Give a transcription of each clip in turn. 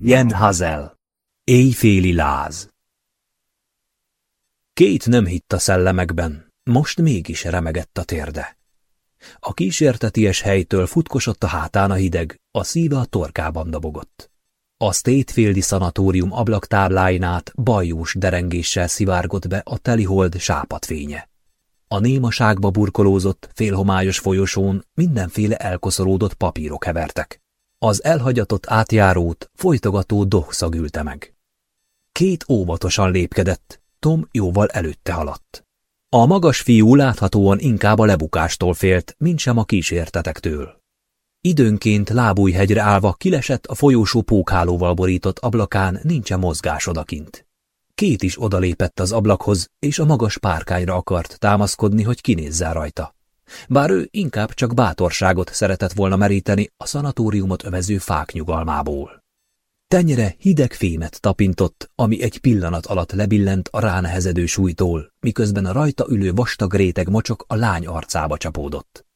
Jen Hazel. Éjféli láz. Két nem hitt a szellemekben, most mégis remegett a térde. A kísérteties helytől futkosott a hátán a hideg, a szíve a torkában dobogott. A Statefieldi szanatórium ablaktábláin át bajós derengéssel szivárgott be a telihold sápatfénye. A némaságba burkolózott, félhomályos folyosón mindenféle elkoszolódott papírok hevertek. Az elhagyatott átjárót folytogató dohszag ülte meg. Két óvatosan lépkedett, Tom jóval előtte haladt. A magas fiú láthatóan inkább a lebukástól félt, mint sem a kísértetektől. Időnként lábújhegyre állva kilesett a folyósó pókhálóval borított ablakán, nincsen mozgás odakint. Két is odalépett az ablakhoz, és a magas párkányra akart támaszkodni, hogy kinézzel rajta. Bár ő inkább csak bátorságot szeretett volna meríteni a szanatóriumot övező fák nyugalmából. Tenyere hideg fémet tapintott, ami egy pillanat alatt lebillent a ránehezedő súlytól, miközben a rajta ülő vastag réteg mocsok a lány arcába csapódott.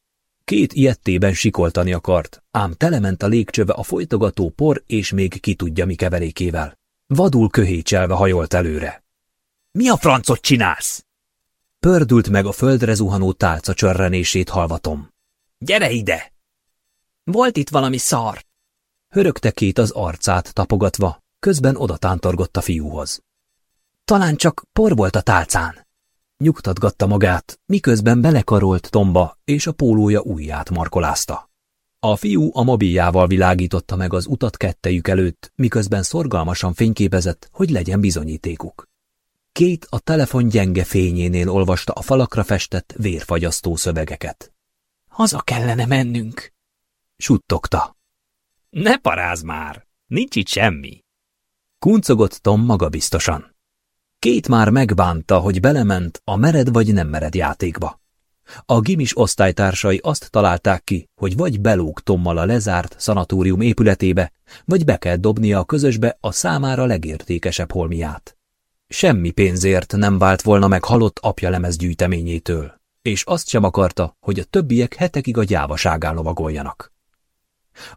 Két ilyettében sikoltani akart, ám telement a légcsöve a folytogató por és még ki tudja mi keverékével. Vadul köhécselve hajolt előre. – Mi a francot csinálsz? Pördült meg a földre zuhanó tálca csörrenését halvatom. – Gyere ide! – Volt itt valami szar! Hörögte két az arcát tapogatva, közben odatántorgott a fiúhoz. – Talán csak por volt a tálcán! Nyugtatgatta magát, miközben belekarolt Tomba, és a pólója ujját markolázta. A fiú a mobiljával világította meg az utat kettejük előtt, miközben szorgalmasan fényképezett, hogy legyen bizonyítékuk. Két a telefon gyenge fényénél olvasta a falakra festett vérfagyasztó szövegeket. Haza kellene mennünk, suttogta. Ne paráz már, nincs itt semmi. Kuncogott Tom magabiztosan. Két már megbánta, hogy belement a mered vagy nem mered játékba. A gimis osztálytársai azt találták ki, hogy vagy belóg Tommal a lezárt szanatórium épületébe, vagy be kell dobnia a közösbe a számára legértékesebb holmiát. Semmi pénzért nem vált volna meg halott apja lemezgyűjteményétől, és azt sem akarta, hogy a többiek hetekig a gyávaságán lovagoljanak.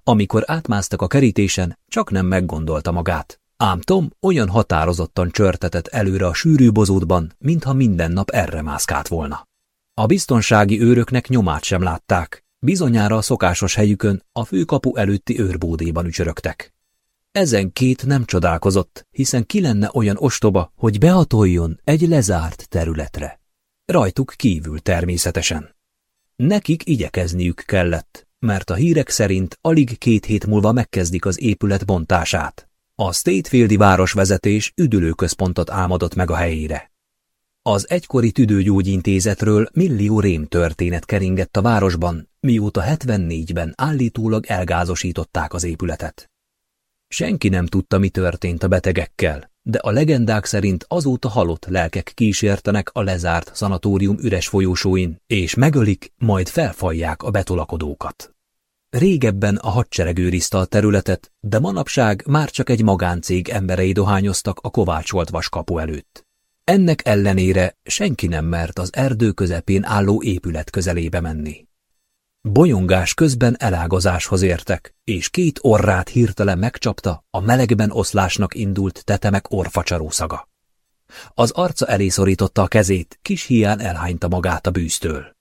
Amikor átmásztak a kerítésen, csak nem meggondolta magát, ám Tom olyan határozottan csörtetett előre a sűrű bozótban, mintha minden nap erre mászkált volna. A biztonsági őröknek nyomát sem látták, bizonyára a szokásos helyükön a főkapu előtti őrbódéban ücsörögtek. Ezen két nem csodálkozott, hiszen ki lenne olyan ostoba, hogy behatoljon egy lezárt területre. Rajtuk kívül természetesen. Nekik igyekezniük kellett, mert a hírek szerint alig két hét múlva megkezdik az épület bontását. A Statefieldi városvezetés üdülőközpontot álmodott meg a helyére. Az egykori tüdőgyógyintézetről millió rém történet keringett a városban, mióta 74-ben állítólag elgázosították az épületet. Senki nem tudta, mi történt a betegekkel, de a legendák szerint azóta halott lelkek kísértenek a lezárt szanatórium üres folyósóin, és megölik, majd felfalják a betolakodókat. Régebben a hadsereg őrizte a területet, de manapság már csak egy magáncég emberei dohányoztak a kovácsolt vaskapu előtt. Ennek ellenére senki nem mert az erdő közepén álló épület közelébe menni. Bolyongás közben elágazáshoz értek, és két orrát hirtelen megcsapta a melegben oszlásnak indult tetemek orfacsaró szaga. Az arca elé szorította a kezét, kis hián elhányta magát a bűztől.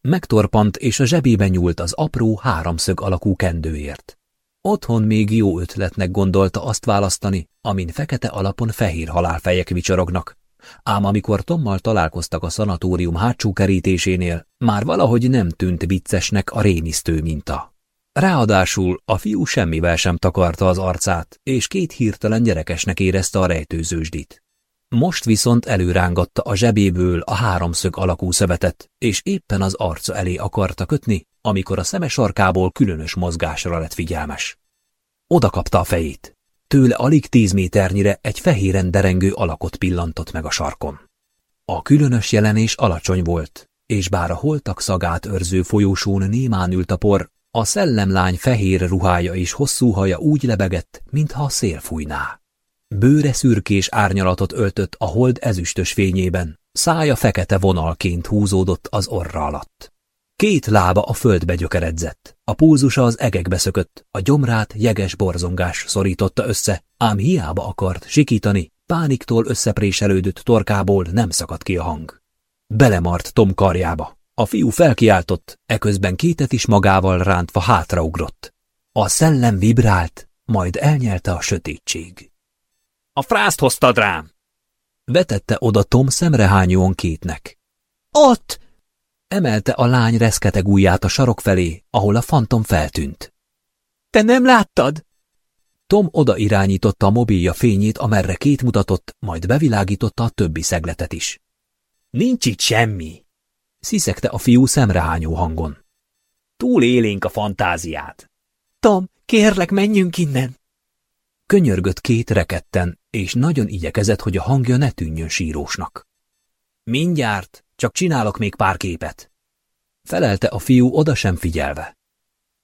Megtorpant, és a zsebébe nyúlt az apró háromszög alakú kendőért. Otthon még jó ötletnek gondolta azt választani, amin fekete alapon fehér halálfejek vicsorognak, ám amikor Tommal találkoztak a szanatórium hátsó kerítésénél, már valahogy nem tűnt viccesnek a rémisztő minta. Ráadásul a fiú semmivel sem takarta az arcát, és két hirtelen gyerekesnek érezte a rejtőzősdit. Most viszont előrángatta a zsebéből a háromszög alakú szövetet, és éppen az arca elé akarta kötni, amikor a szeme sarkából különös mozgásra lett figyelmes. Oda kapta a fejét. Tőle alig tíz méternyire egy fehéren derengő alakot pillantott meg a sarkon. A különös jelenés alacsony volt, és bár a holtak szagát őrző folyósón némán ült a por, a szellemlány fehér ruhája és hosszú haja úgy lebegett, mintha a szél fújná. Bőre szürkés árnyalatot öltött a hold ezüstös fényében, szája fekete vonalként húzódott az orra alatt. Két lába a földbe gyökeredzett, a pulzusa az egekbe szökött, a gyomrát jeges borzongás szorította össze, ám hiába akart sikítani, pániktól összepréselődött torkából nem szakadt ki a hang. Belemart Tom karjába. A fiú felkiáltott, eközben kétet is magával rántva hátraugrott. A szellem vibrált, majd elnyelte a sötétség. A frászt hoztad rám! Vetette oda Tom szemrehányóan kétnek. Ott! Emelte a lány reszketeg ujját a sarok felé, ahol a fantom feltűnt. Te nem láttad? Tom oda irányította a mobilja fényét, amerre két mutatott, majd bevilágította a többi szegletet is. Nincs itt semmi, sziszegte a fiú szemrehányó hangon. Túl élénk a fantáziát. Tom, kérlek, menjünk innen! Könyörgött két reketten, és nagyon igyekezett, hogy a hangja ne tűnjön sírósnak. Mindjárt, csak csinálok még pár képet. Felelte a fiú oda sem figyelve.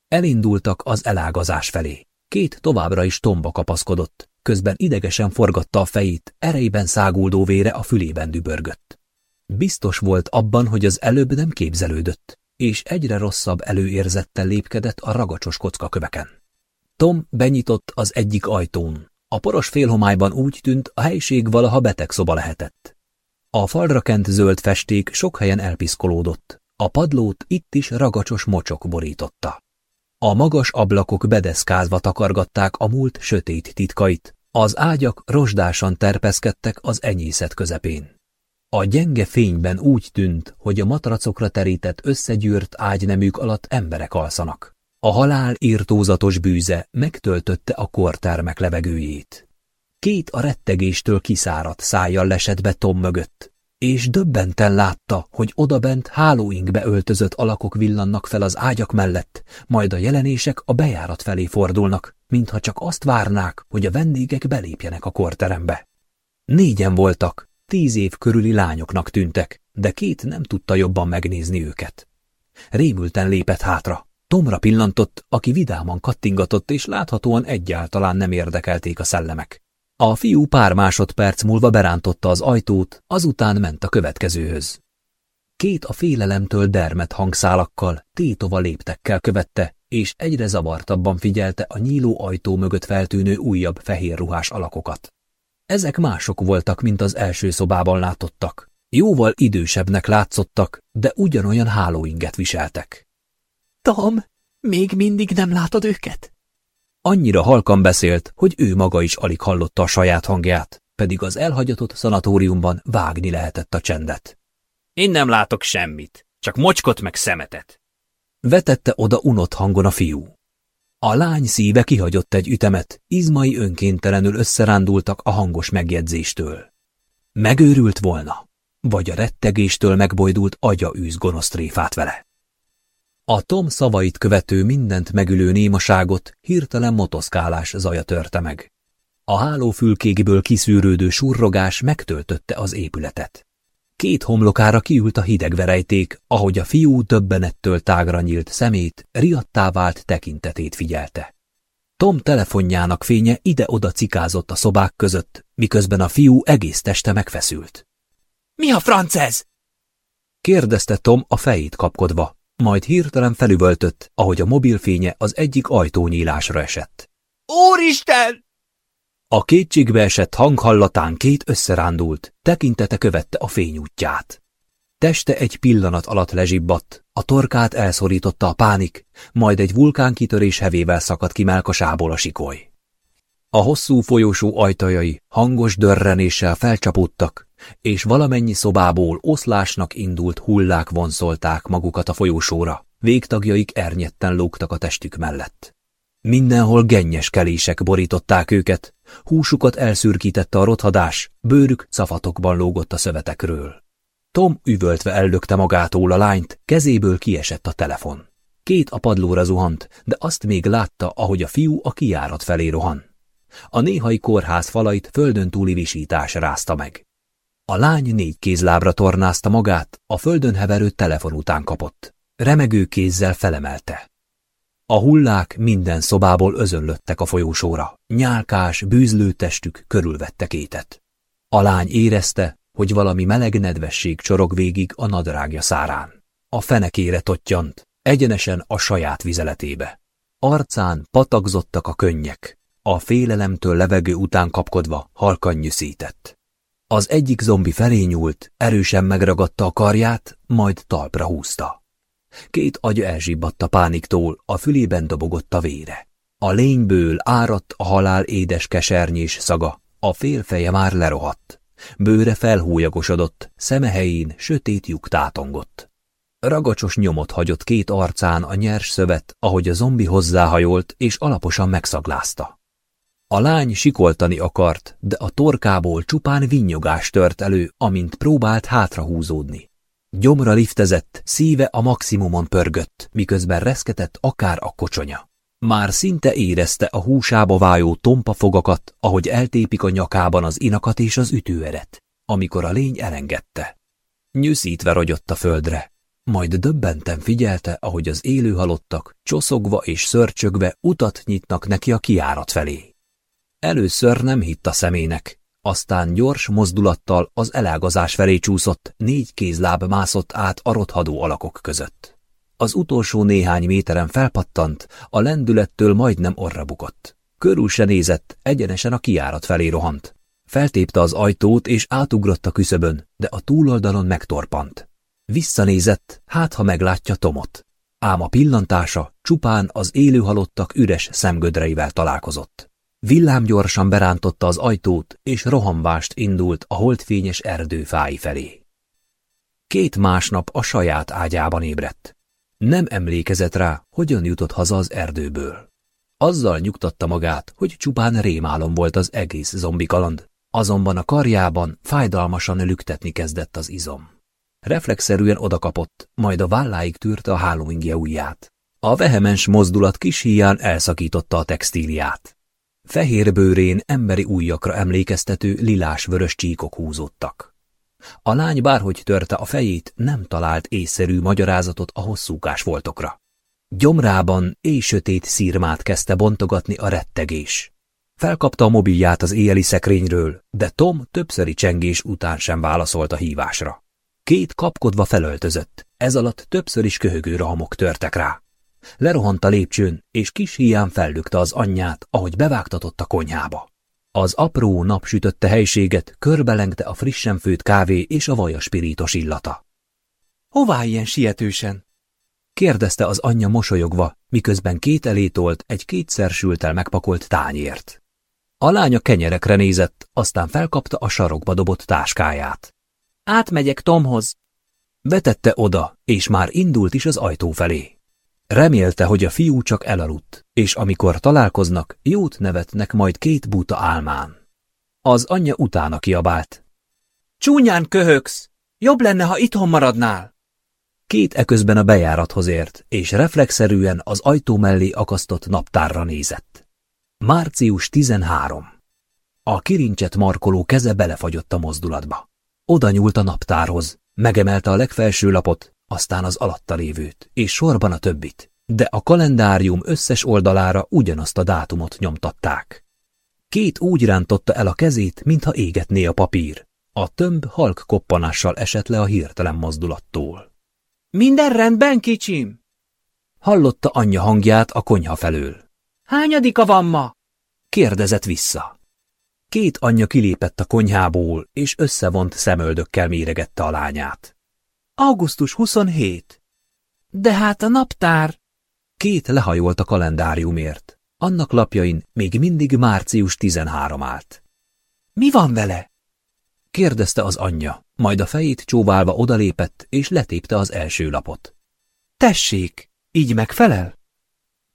Elindultak az elágazás felé. Két továbbra is tomba kapaszkodott, közben idegesen forgatta a fejét, erejében száguldó vére a fülében dübörgött. Biztos volt abban, hogy az előbb nem képzelődött, és egyre rosszabb előérzettel lépkedett a ragacsos kockaköveken. Tom benyitott az egyik ajtón. A poros félhomályban úgy tűnt, a helység valaha beteg szoba lehetett. A falra kent zöld festék sok helyen elpiszkolódott, a padlót itt is ragacsos mocsok borította. A magas ablakok bedeszkázva takargatták a múlt sötét titkait, az ágyak rozsdásan terpeszkedtek az enyészet közepén. A gyenge fényben úgy tűnt, hogy a matracokra terített összegyűrt ágyneműk alatt emberek alszanak. A halál írtózatos bűze megtöltötte a kortermek levegőjét. Két a rettegéstől kiszáradt szájjal lesett be Tom mögött, és döbbenten látta, hogy odabent hálóinkbe öltözött alakok villannak fel az ágyak mellett, majd a jelenések a bejárat felé fordulnak, mintha csak azt várnák, hogy a vendégek belépjenek a korterembe. Négyen voltak, tíz év körüli lányoknak tűntek, de két nem tudta jobban megnézni őket. Rémülten lépett hátra. Tomra pillantott, aki vidáman kattingatott, és láthatóan egyáltalán nem érdekelték a szellemek. A fiú pár másodperc múlva berántotta az ajtót, azután ment a következőhöz. Két a félelemtől dermet hangszálakkal, tétova léptekkel követte, és egyre zavartabban figyelte a nyíló ajtó mögött feltűnő újabb fehér ruhás alakokat. Ezek mások voltak, mint az első szobában látottak. Jóval idősebbnek látszottak, de ugyanolyan hálóinget viseltek. Tom, még mindig nem látod őket? Annyira halkan beszélt, hogy ő maga is alig hallotta a saját hangját, pedig az elhagyatott szanatóriumban vágni lehetett a csendet. Én nem látok semmit, csak mocskot meg szemetet. Vetette oda unott hangon a fiú. A lány szíve kihagyott egy ütemet, izmai önkéntelenül összerándultak a hangos megjegyzéstől. Megőrült volna, vagy a rettegéstől megbojdult agya űz gonosz tréfát vele. A Tom szavait követő mindent megülő némaságot hirtelen motoszkálás zaja törte meg. A hálófülkékből kiszűrődő surrogás megtöltötte az épületet. Két homlokára kiült a hideg verejték, ahogy a fiú többenettől tágra nyílt szemét, riadtá vált tekintetét figyelte. Tom telefonjának fénye ide-oda cikázott a szobák között, miközben a fiú egész teste megfeszült. – Mi a franc ez? – kérdezte Tom a fejét kapkodva, majd hirtelen felüvöltött, ahogy a mobilfénye az egyik ajtónyílásra esett. – Úristen! A kétségbe esett hang hallatán két összerándult, tekintete követte a fényútját. Teste egy pillanat alatt lezsibbadt, a torkát elszorította a pánik, majd egy vulkánkitörés hevével szakadt ki melkasából a sikoly. A hosszú folyósó ajtajai hangos dörrenéssel felcsapódtak, és valamennyi szobából oszlásnak indult hullák vonszolták magukat a folyósóra, végtagjaik ernyetten lógtak a testük mellett. Mindenhol gennyes kelések borították őket, húsukat elszürkítette a rothadás, bőrük szafatokban lógott a szövetekről. Tom üvöltve ellökte magától a lányt, kezéből kiesett a telefon. Két a padlóra zuhant, de azt még látta, ahogy a fiú a kiárat felé rohan. A néhai kórház falait földön túli visítás rázta meg. A lány négy kézlábra tornázta magát, a földön heverő telefon után kapott. Remegő kézzel felemelte. A hullák minden szobából özönlöttek a folyósóra, nyálkás, bűzlő testük körülvette kétet. A lány érezte, hogy valami meleg nedvesség csorog végig a nadrágja szárán. A fenekére tottyant, egyenesen a saját vizeletébe. Arcán patakzottak a könnyek, a félelemtől levegő után kapkodva halkan nyűszített. Az egyik zombi felé nyúlt, erősen megragadta a karját, majd talpra húzta. Két agya elzsibbadt a pániktól, a fülében dobogott a vére. A lényből áradt a halál édes kesernyés szaga, a félfeje már lerohadt. Bőre felhújagosodott, szeme helyén sötét lyuk tátongott. Ragacsos nyomot hagyott két arcán a nyers szövet, ahogy a zombi hozzáhajolt és alaposan megszaglázta. A lány sikoltani akart, de a torkából csupán vinnyogás tört elő, amint próbált hátrahúzódni. Gyomra liftezett, szíve a maximumon pörgött, miközben reszketett akár a kocsonya. Már szinte érezte a húsába vájó tompa fogakat, ahogy eltépik a nyakában az inakat és az ütőeret, amikor a lény elengedte. Nyűszítve rogyott a földre, majd döbbenten figyelte, ahogy az élő halottak, csoszogva és szörcsögve utat nyitnak neki a kiárat felé. Először nem hitt a szemének, aztán gyors mozdulattal az elágazás felé csúszott, négy kézláb mászott át a rothadó alakok között. Az utolsó néhány méteren felpattant, a lendülettől majdnem orra bukott. Körül se nézett, egyenesen a kiárat felé rohant. Feltépte az ajtót és átugrott a küszöbön, de a túloldalon megtorpant. Visszanézett, hát ha meglátja Tomot. Ám a pillantása csupán az élő halottak üres szemgödreivel találkozott. Villám gyorsan berántotta az ajtót, és rohambást indult a holdfényes erdő fái felé. Két másnap a saját ágyában ébredt. Nem emlékezett rá, hogyan jutott haza az erdőből. Azzal nyugtatta magát, hogy csupán rémálom volt az egész zombi kaland, azonban a karjában fájdalmasan lüktetni kezdett az izom. Reflexzerűen odakapott, majd a válláig tűrte a hálóingje ujját. A vehemens mozdulat kis híján elszakította a textíliát. Fehér bőrén emberi ujjakra emlékeztető lilás-vörös csíkok húzódtak. A lány bárhogy törte a fejét, nem talált észszerű magyarázatot a hosszúkás voltokra. Gyomrában éj sötét szírmát kezdte bontogatni a rettegés. Felkapta a mobilját az éjjeli szekrényről, de Tom többszöri csengés után sem válaszolt a hívásra. Két kapkodva felöltözött, ez alatt többször is köhögő rahamok törtek rá. Lerohant a lépcsőn, és kis hián fellükte az anyját, ahogy bevágtatott a konyhába. Az apró napsütötte helységet körbelengte a frissen főtt kávé és a vajaspiritos illata. – Hová ilyen sietősen? – kérdezte az anyja mosolyogva, miközben két elétolt egy kétszer sültel megpakolt tányért. A lánya kenyerekre nézett, aztán felkapta a sarokba dobott táskáját. – Átmegyek Tomhoz. Vetette oda, és már indult is az ajtó felé. Remélte, hogy a fiú csak elaludt, és amikor találkoznak, jót nevetnek majd két buta álmán. Az anyja utána kiabált. Csúnyán köhögsz! Jobb lenne, ha itthon maradnál! Két eközben a bejárathoz ért, és reflexzerűen az ajtó mellé akasztott naptárra nézett. Március 13. A kirincset markoló keze belefagyott a mozdulatba. Oda nyúlt a naptárhoz, megemelte a legfelső lapot, aztán az alatta lévőt, és sorban a többit, de a kalendárium összes oldalára ugyanazt a dátumot nyomtatták. Két úgy rántotta el a kezét, mintha égetné a papír. A tömb halk koppanással esett le a hirtelen mozdulattól. Minden rendben, kicsim? Hallotta anyja hangját a konyha felől. Hányadika van ma? Kérdezett vissza. Két anyja kilépett a konyhából, és összevont szemöldökkel méregette a lányát. Augusztus 27. De hát a naptár... Két lehajolt a kalendáriumért. Annak lapjain még mindig március 13 állt. Mi van vele? kérdezte az anyja, majd a fejét csóválva odalépett, és letépte az első lapot. Tessék, így megfelel?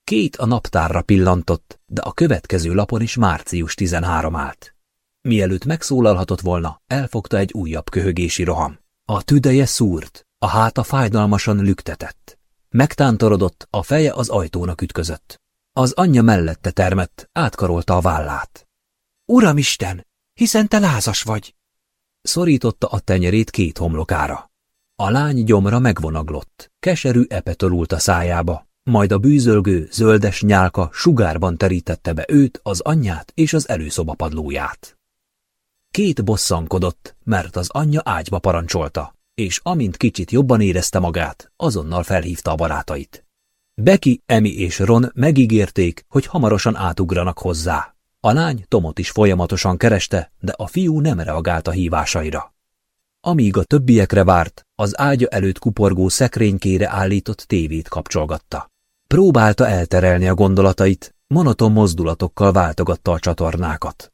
Két a naptárra pillantott, de a következő lapon is március 13 állt. Mielőtt megszólalhatott volna, elfogta egy újabb köhögési roham. A tüdeje szúrt, a háta fájdalmasan lüktetett. Megtántorodott, a feje az ajtónak ütközött. Az anyja mellette termett, átkarolta a vállát. Uramisten, hiszen te lázas vagy! Szorította a tenyerét két homlokára. A lány gyomra megvonaglott, keserű epe a szájába, majd a bűzölgő, zöldes nyálka sugárban terítette be őt, az anyját és az előszoba padlóját. Két bosszankodott, mert az anyja ágyba parancsolta, és amint kicsit jobban érezte magát, azonnal felhívta a barátait. Becky, Emi és Ron megígérték, hogy hamarosan átugranak hozzá. A lány Tomot is folyamatosan kereste, de a fiú nem reagált a hívásaira. Amíg a többiekre várt, az ágya előtt kuporgó szekrénykére állított tévét kapcsolgatta. Próbálta elterelni a gondolatait, monoton mozdulatokkal váltogatta a csatornákat.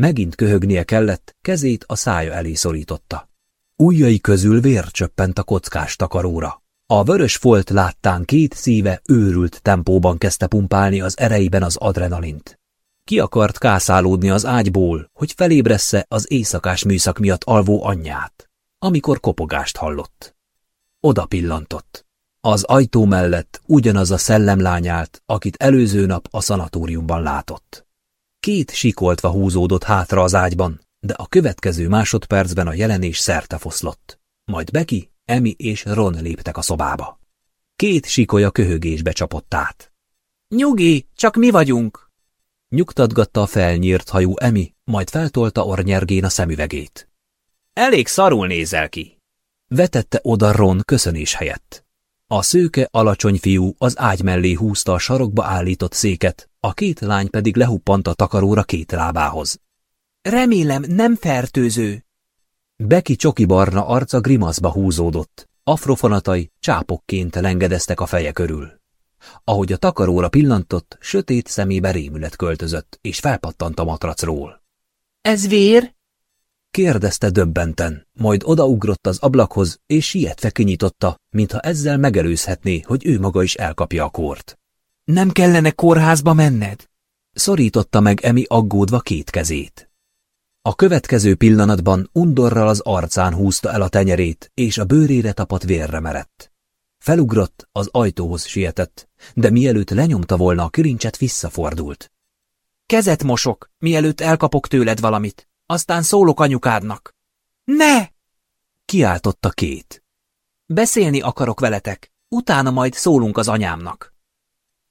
Megint köhögnie kellett, kezét a szája elé szorította. Ujjai közül vér csöppent a kockás takaróra. A vörös folt láttán két szíve őrült tempóban kezdte pumpálni az ereiben az adrenalint. Ki akart kászálódni az ágyból, hogy felébressze az éjszakás műszak miatt alvó anyját, amikor kopogást hallott. Oda pillantott. Az ajtó mellett ugyanaz a szellemlány állt, akit előző nap a szanatóriumban látott. Két sikoltva húzódott hátra az ágyban, de a következő másodpercben a jelenés szerte foszlott. Majd Becky, Emi és Ron léptek a szobába. Két sikolya köhögésbe csapott át. Nyugi, csak mi vagyunk! Nyugtatgatta a felnyírt hajú Emi, majd feltolta ornyergén a szemüvegét. Elég szarul nézel ki. Vetette oda Ron köszönés helyett. A szőke, alacsony fiú az ágy mellé húzta a sarokba állított széket, a két lány pedig lehuppant a takaróra két lábához. Remélem nem fertőző. Beki csoki barna arca grimaszba húzódott, afrofonatai csápokként lengedeztek a feje körül. Ahogy a takaróra pillantott, sötét szemébe rémület költözött, és felpattant a matracról. Ez vér? Kérdezte döbbenten, majd odaugrott az ablakhoz, és sietve kinyitotta, mintha ezzel megelőzhetné, hogy ő maga is elkapja a kort. Nem kellene kórházba menned? Szorította meg Emi aggódva két kezét. A következő pillanatban undorral az arcán húzta el a tenyerét, és a bőrére tapadt vérre merett. Felugrott, az ajtóhoz sietett, de mielőtt lenyomta volna a kirincset, visszafordult. Kezet mosok, mielőtt elkapok tőled valamit. Aztán szólok anyukádnak. Ne! Kiáltotta két. Beszélni akarok veletek, utána majd szólunk az anyámnak.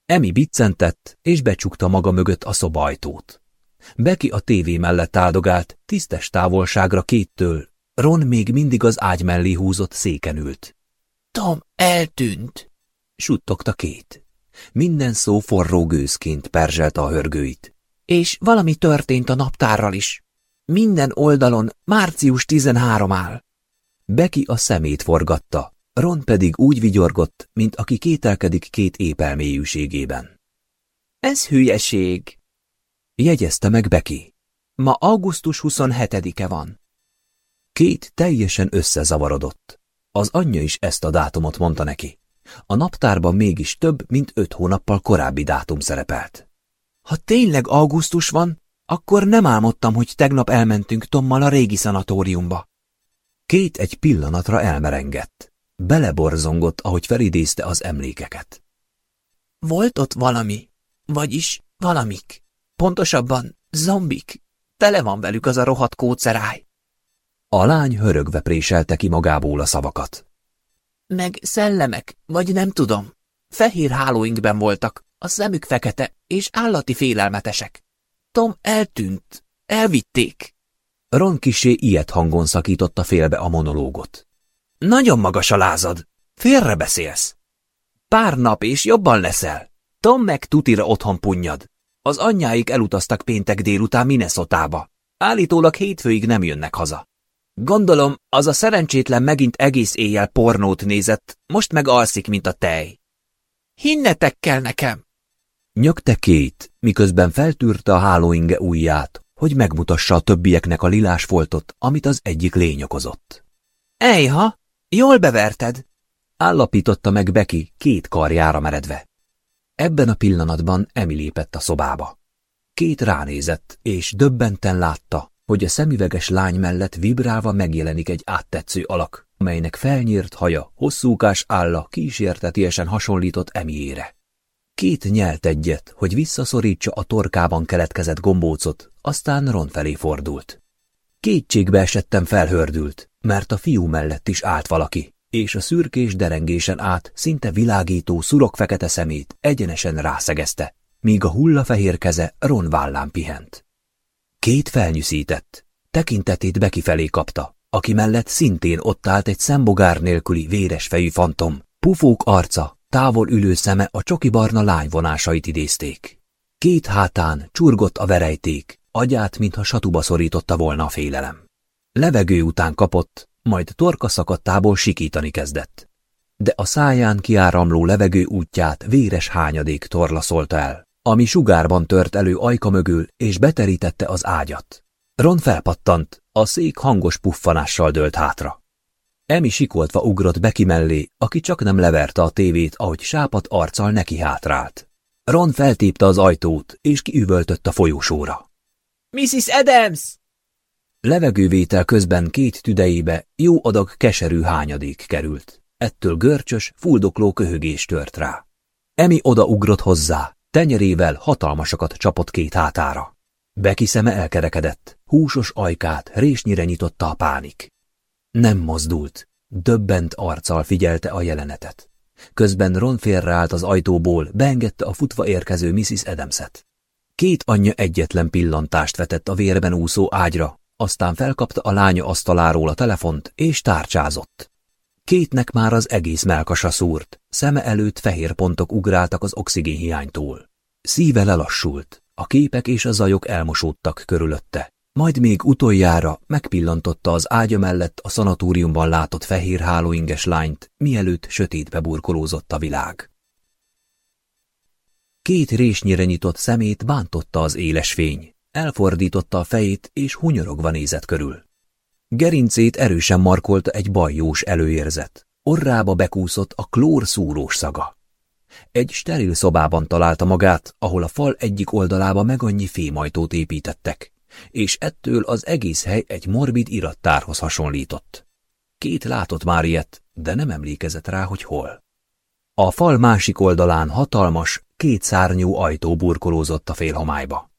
Emi biccentett, és becsukta maga mögött a szobajtót. Beki a tévé mellett áldogált, tisztes távolságra kéttől, Ron még mindig az ágy mellé húzott széken ült. Tom eltűnt, suttogta két. Minden szó forró gőzként perzselte a hörgőit. És valami történt a naptárral is. Minden oldalon március 13 áll. Beki a szemét forgatta, Ron pedig úgy vigyorgott, mint aki kételkedik két épelmélyűségében. Ez hülyeség, jegyezte meg Beki. Ma augusztus 27-e van. Két teljesen összezavarodott. Az anyja is ezt a dátumot mondta neki. A naptárban mégis több, mint öt hónappal korábbi dátum szerepelt. Ha tényleg augusztus van, akkor nem álmodtam, hogy tegnap elmentünk Tommal a régi szanatóriumba. Két egy pillanatra elmerengett. Beleborzongott, ahogy felidézte az emlékeket. Volt ott valami, vagyis valamik. Pontosabban zombik. Tele van velük az a rohadt kóceráj. A lány hörögve préselte ki magából a szavakat. Meg szellemek, vagy nem tudom. Fehér hálóinkben voltak, a szemük fekete, és állati félelmetesek. Tom eltűnt. Elvitték. Ron kisé ilyet hangon szakította félbe a monológot. Nagyon magas a lázad. Félre beszélsz. Pár nap és jobban leszel. Tom meg tutira otthon punnyad. Az anyjáik elutaztak péntek délután Minnesotába. Állítólag hétfőig nem jönnek haza. Gondolom, az a szerencsétlen megint egész éjjel pornót nézett, most meg alszik, mint a tej. Hinnetek kell nekem! Nyögte két, miközben feltűrte a hálóinge ujját, hogy megmutassa a többieknek a lilás foltot, amit az egyik lény okozott. Ejha, jól beverted! Állapította meg Beki két karjára meredve. Ebben a pillanatban Emi lépett a szobába. Két ránézett, és döbbenten látta, hogy a szemüveges lány mellett vibrálva megjelenik egy áttetsző alak, melynek felnyírt haja, hosszúkás álla kísértetiesen hasonlított Emiére. Két nyelt egyet, hogy visszaszorítsa a torkában keletkezett gombócot, aztán Ron felé fordult. Kétségbe esettem felhördült, mert a fiú mellett is állt valaki, és a szürkés derengésen át szinte világító szurok-fekete szemét egyenesen rászegezte, míg a hullafehér keze Ron vállán pihent. Két felnyűszített, tekintetét bekifelé kapta, aki mellett szintén ott állt egy szembogár nélküli véres fejű fantom, pufók arca, távol ülő szeme a csoki barna lány vonásait idézték. Két hátán csurgott a verejték, agyát, mintha satuba szorította volna a félelem. Levegő után kapott, majd torka szakadtából sikítani kezdett. De a száján kiáramló levegő útját véres hányadék torlaszolta el, ami sugárban tört elő ajka mögül, és beterítette az ágyat. Ron felpattant, a szék hangos puffanással dőlt hátra. Emi sikoltva ugrott Becky mellé, aki csak nem leverte a tévét, ahogy sápat arccal neki hátrált. Ron feltépte az ajtót, és kiüvöltött a folyósóra. Mrs. Adams! Levegővétel közben két tüdejébe jó adag keserű hányadék került. Ettől görcsös, fuldokló köhögés tört rá. Emi odaugrott hozzá, tenyerével hatalmasakat csapott két hátára. Beki szeme elkerekedett, húsos ajkát résnyire nyitotta a pánik. Nem mozdult, döbbent arccal figyelte a jelenetet. Közben Ron félreállt az ajtóból, beengedte a futva érkező Mrs. Adamset. Két anyja egyetlen pillantást vetett a vérben úszó ágyra, aztán felkapta a lánya asztaláról a telefont, és tárcsázott. Kétnek már az egész melkasa szúrt, szeme előtt fehér pontok ugráltak az oxigénhiánytól. Szíve lelassult, a képek és a zajok elmosódtak körülötte. Majd még utoljára megpillantotta az ágya mellett a szanatóriumban látott fehér hálóinges lányt, mielőtt sötétbe burkolózott a világ. Két résnyire nyitott szemét bántotta az éles fény. Elfordította a fejét, és hunyorogva nézett körül. Gerincét erősen markolta egy bajós előérzet. Orrába bekúszott a klór szúrós szaga. Egy steril szobában találta magát, ahol a fal egyik oldalába meg annyi fémajtót építettek, és ettől az egész hely egy morbid irattárhoz hasonlított. Két látott már ilyet, de nem emlékezett rá, hogy hol. A fal másik oldalán hatalmas, két szárnyú ajtó burkolózott a félhomályba.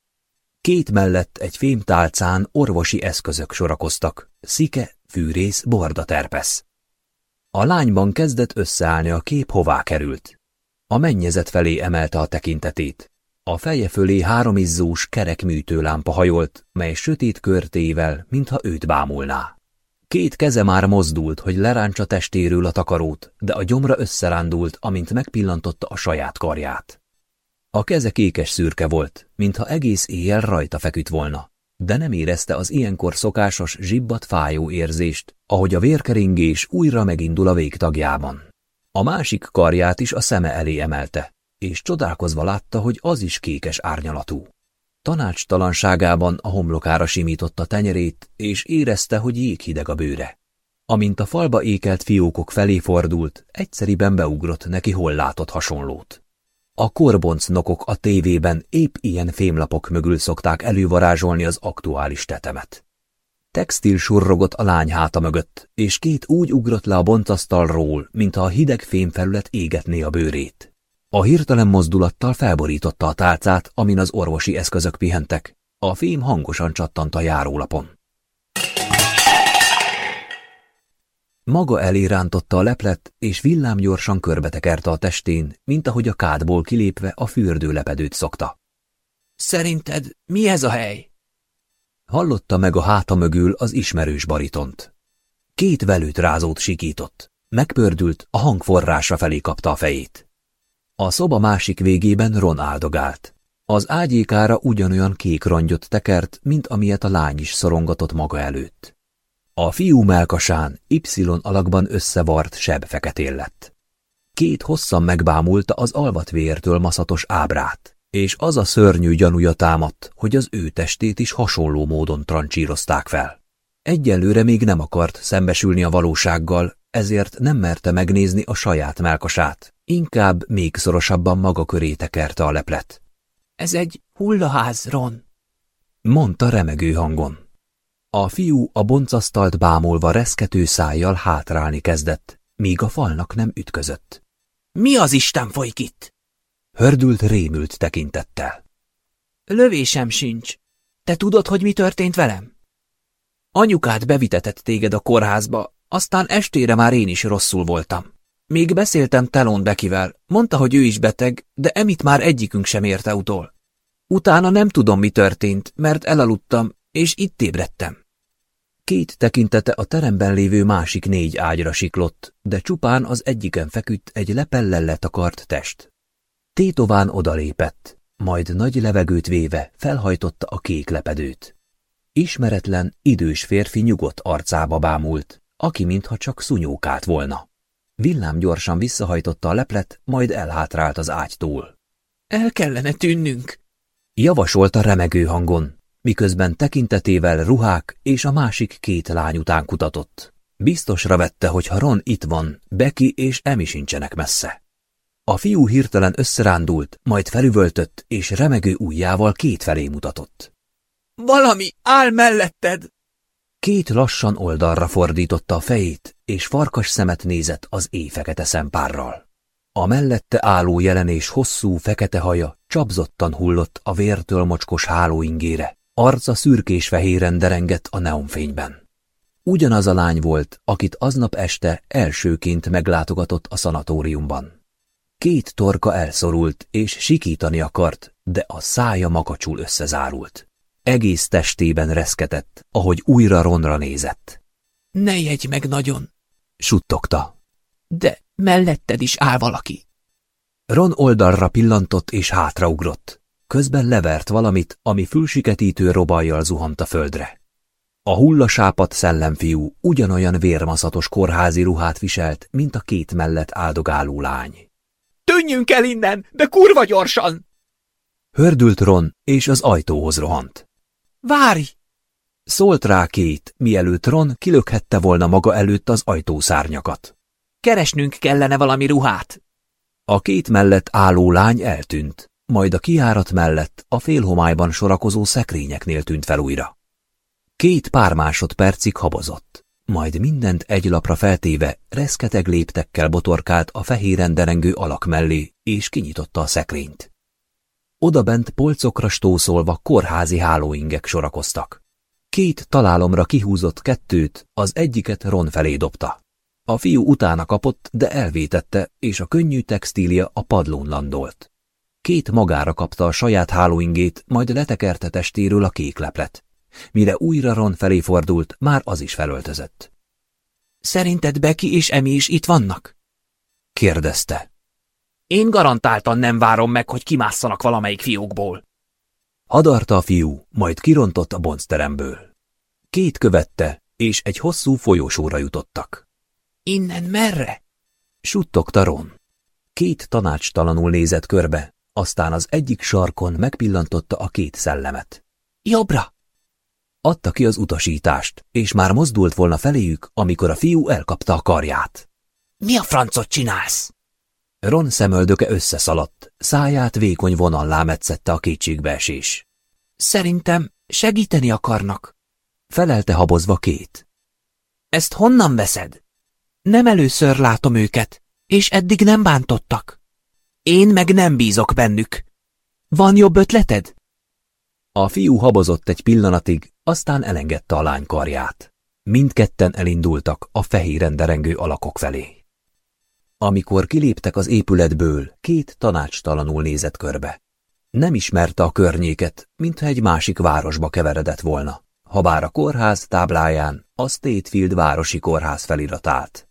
Két mellett egy fémtálcán orvosi eszközök sorakoztak, szike, fűrész, borda terpesz. A lányban kezdett összeállni a kép, hová került. A mennyezet felé emelte a tekintetét. A feje fölé háromizzós, kerek műtőlámpa hajolt, mely sötét körtével, mintha őt bámulná. Két keze már mozdult, hogy leráncsa testéről a takarót, de a gyomra összerándult, amint megpillantotta a saját karját. A keze kékes szürke volt, mintha egész éjjel rajta feküdt volna, de nem érezte az ilyenkor szokásos zsibbat fájó érzést, ahogy a vérkeringés újra megindul a végtagjában. A másik karját is a szeme elé emelte, és csodálkozva látta, hogy az is kékes árnyalatú. Tanácstalanságában a homlokára simította tenyerét, és érezte, hogy jéghideg a bőre. Amint a falba ékelt fiókok felé fordult, egyszeriben beugrott neki hol látott hasonlót. A korbonc nokok a tévében épp ilyen fémlapok mögül szokták elővarázsolni az aktuális tetemet. Textil surrogott a lány háta mögött, és két úgy ugrott le a bontasztalról, mintha a hideg fémfelület égetné a bőrét. A hirtelen mozdulattal felborította a tálcát, amin az orvosi eszközök pihentek. A fém hangosan csattant a járólapon. Maga elé rántotta a leplet, és villámgyorsan körbetekerte a testén, mint ahogy a kádból kilépve a fürdőlepedőt szokta. Szerinted mi ez a hely? Hallotta meg a háta mögül az ismerős baritont. Két velőt rázót sikított. Megpördült, a hang forrása felé kapta a fejét. A szoba másik végében Ron áldogált. Az ágyékára ugyanolyan kék rongyot tekert, mint amilyet a lány is szorongatott maga előtt. A fiú melkasán Y alakban összevart seb feketén lett. Két hosszan megbámulta az alvatvértől maszatos ábrát, és az a szörnyű gyanúja támadt, hogy az ő testét is hasonló módon trancsírozták fel. Egyelőre még nem akart szembesülni a valósággal, ezért nem merte megnézni a saját melkasát, inkább még szorosabban maga köré tekerte a leplet. – Ez egy hullaház, Ron! – mondta remegő hangon. A fiú a boncasztalt bámulva reszkető szájjal hátrálni kezdett, míg a falnak nem ütközött. Mi az Isten folyik itt? Hördült rémült tekintettel. Lövésem sincs. Te tudod, hogy mi történt velem? Anyukád bevitetett téged a kórházba, aztán estére már én is rosszul voltam. Még beszéltem Telon Bekivel, mondta, hogy ő is beteg, de Emit már egyikünk sem érte utol. Utána nem tudom, mi történt, mert elaludtam, és itt ébredtem. Két tekintete a teremben lévő másik négy ágyra siklott, de csupán az egyiken feküdt egy lepellel letakart test. Tétován odalépett, majd nagy levegőt véve felhajtotta a kék lepedőt. Ismeretlen, idős férfi nyugodt arcába bámult, aki mintha csak szunyókát volna. Villám gyorsan visszahajtotta a leplet, majd elhátrált az ágytól. El kellene tűnnünk, javasolta remegő hangon, miközben tekintetével ruhák és a másik két lány után kutatott. Biztosra vette, hogy ha Ron itt van, Becky és Emi sincsenek messze. A fiú hirtelen összerándult, majd felüvöltött, és remegő ujjával két felé mutatott. Valami áll melletted! Két lassan oldalra fordította a fejét, és farkas szemet nézett az éjfekete szempárral. A mellette álló jelenés hosszú, fekete haja csapzottan hullott a vértől mocskos hálóingére, arca szürkés-fehéren derengett a neonfényben. Ugyanaz a lány volt, akit aznap este elsőként meglátogatott a szanatóriumban. Két torka elszorult, és sikítani akart, de a szája makacsul összezárult. Egész testében reszketett, ahogy újra Ronra nézett. Ne jegy meg nagyon, suttogta. De melletted is áll valaki. Ron oldalra pillantott és hátraugrott. Közben levert valamit, ami fülsiketítő robajjal zuhant a földre. A hullasápat szellemfiú ugyanolyan vérmaszatos kórházi ruhát viselt, mint a két mellett áldogáló lány. Tűnjünk el innen, de kurva gyorsan! Hördült Ron, és az ajtóhoz rohant. Várj! Szólt rá két, mielőtt Ron kilökhette volna maga előtt az ajtószárnyakat. Keresnünk kellene valami ruhát. A két mellett álló lány eltűnt, majd a kiárat mellett a félhomályban sorakozó szekrényeknél tűnt fel újra. Két pár másodpercig habozott, majd mindent egy lapra feltéve reszketeg léptekkel botorkált a fehéren derengő alak mellé, és kinyitotta a szekrényt. Odabent polcokra stószolva kórházi hálóingek sorakoztak. Két találomra kihúzott kettőt, az egyiket Ron felé dobta. A fiú utána kapott, de elvétette, és a könnyű textília a padlón landolt. Két magára kapta a saját hálóingét, majd letekerte testéről a kék leplet. Mire újra Ron felé fordult, már az is felöltözött. Szerinted Becky és Emi is itt vannak? kérdezte. Én garantáltan nem várom meg, hogy kimásszanak valamelyik fiókból. Hadarta a fiú, majd kirontott a boncteremből. Két követte, és egy hosszú folyósóra jutottak. Innen merre? Suttogta Ron. Két tanácstalanul nézett körbe, aztán az egyik sarkon megpillantotta a két szellemet. Jobbra! Adta ki az utasítást, és már mozdult volna feléjük, amikor a fiú elkapta a karját. Mi a francot csinálsz? Ron szemöldöke összeszaladt, száját vékony vonallá metszette a kétségbeesés. Szerintem segíteni akarnak. Felelte habozva két. Ezt honnan veszed? Nem először látom őket, és eddig nem bántottak. Én meg nem bízok bennük. Van jobb ötleted? A fiú habozott egy pillanatig, aztán elengedte a lány karját. Mindketten elindultak a fehéren derengő alakok felé. Amikor kiléptek az épületből, két tanácstalanul nézett körbe. Nem ismerte a környéket, mintha egy másik városba keveredett volna, habár a kórház tábláján a Statefield városi kórház felirat állt.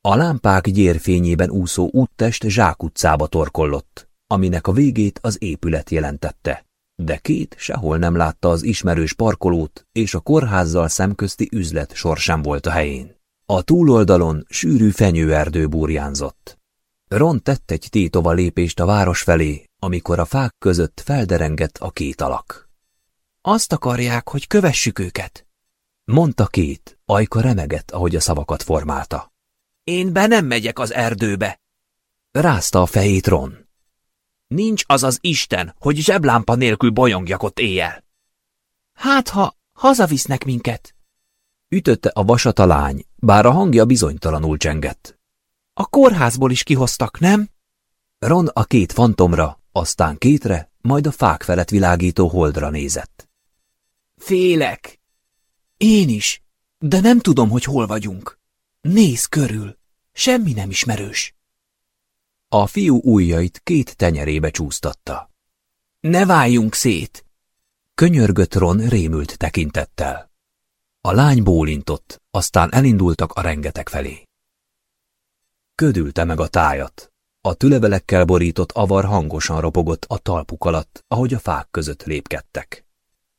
A lámpák gyérfényében úszó úttest zsákutcába torkollott, aminek a végét az épület jelentette. De két sehol nem látta az ismerős parkolót, és a kórházzal szemközti üzlet sor sem volt a helyén. A túloldalon sűrű fenyőerdő burjánzott. Ron tett egy tétova lépést a város felé, amikor a fák között felderengett a két alak. Azt akarják, hogy kövessük őket, mondta két, ajka remegett, ahogy a szavakat formálta. Én be nem megyek az erdőbe. Rázta a fejét Ron. Nincs az az Isten, hogy zseblámpa nélkül bolyongjak ott éjjel. Hát, ha hazavisznek minket. Ütötte a vasat a lány, bár a hangja bizonytalanul csengett. A kórházból is kihoztak, nem? Ron a két fantomra, aztán kétre, majd a fák felett világító holdra nézett. Félek. Én is, de nem tudom, hogy hol vagyunk. Néz körül. Semmi nem ismerős. A fiú ujjait két tenyerébe csúsztatta. Ne váljunk szét! Könyörgött Ron rémült tekintettel. A lány bólintott, aztán elindultak a rengeteg felé. Ködülte meg a tájat. A tülevelekkel borított avar hangosan ropogott a talpuk alatt, ahogy a fák között lépkedtek.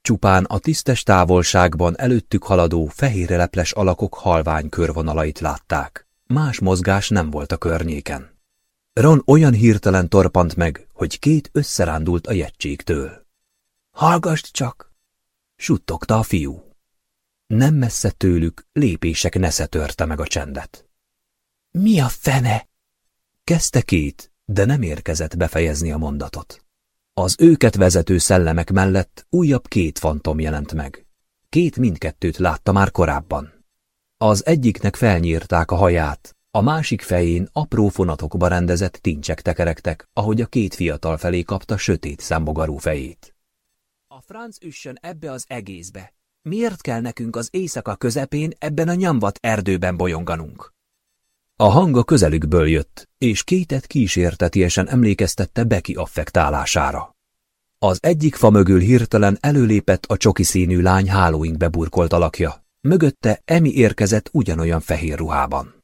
Csupán a tisztes távolságban előttük haladó fehérreleples alakok halvány körvonalait látták. Más mozgás nem volt a környéken. Ron olyan hirtelen torpant meg, hogy két összerándult a jegységtől. Hallgass csak! suttogta a fiú. Nem messze tőlük lépések nesze törte meg a csendet. Mi a fene? Kezdte két, de nem érkezett befejezni a mondatot. Az őket vezető szellemek mellett újabb két fantom jelent meg. Két mindkettőt látta már korábban. Az egyiknek felnyírták a haját, a másik fején apró fonatokba rendezett tincsek tekerektek, ahogy a két fiatal felé kapta sötét szembogarú fejét. A franc üssön ebbe az egészbe. Miért kell nekünk az éjszaka közepén ebben a nyamvat erdőben bolyonganunk? A hanga közelükből jött, és kétet kísértetiesen emlékeztette Beki affektálására. Az egyik fa mögül hirtelen előlépett a csoki színű lány hálóink beburkolt alakja, mögötte Emi érkezett ugyanolyan fehér ruhában.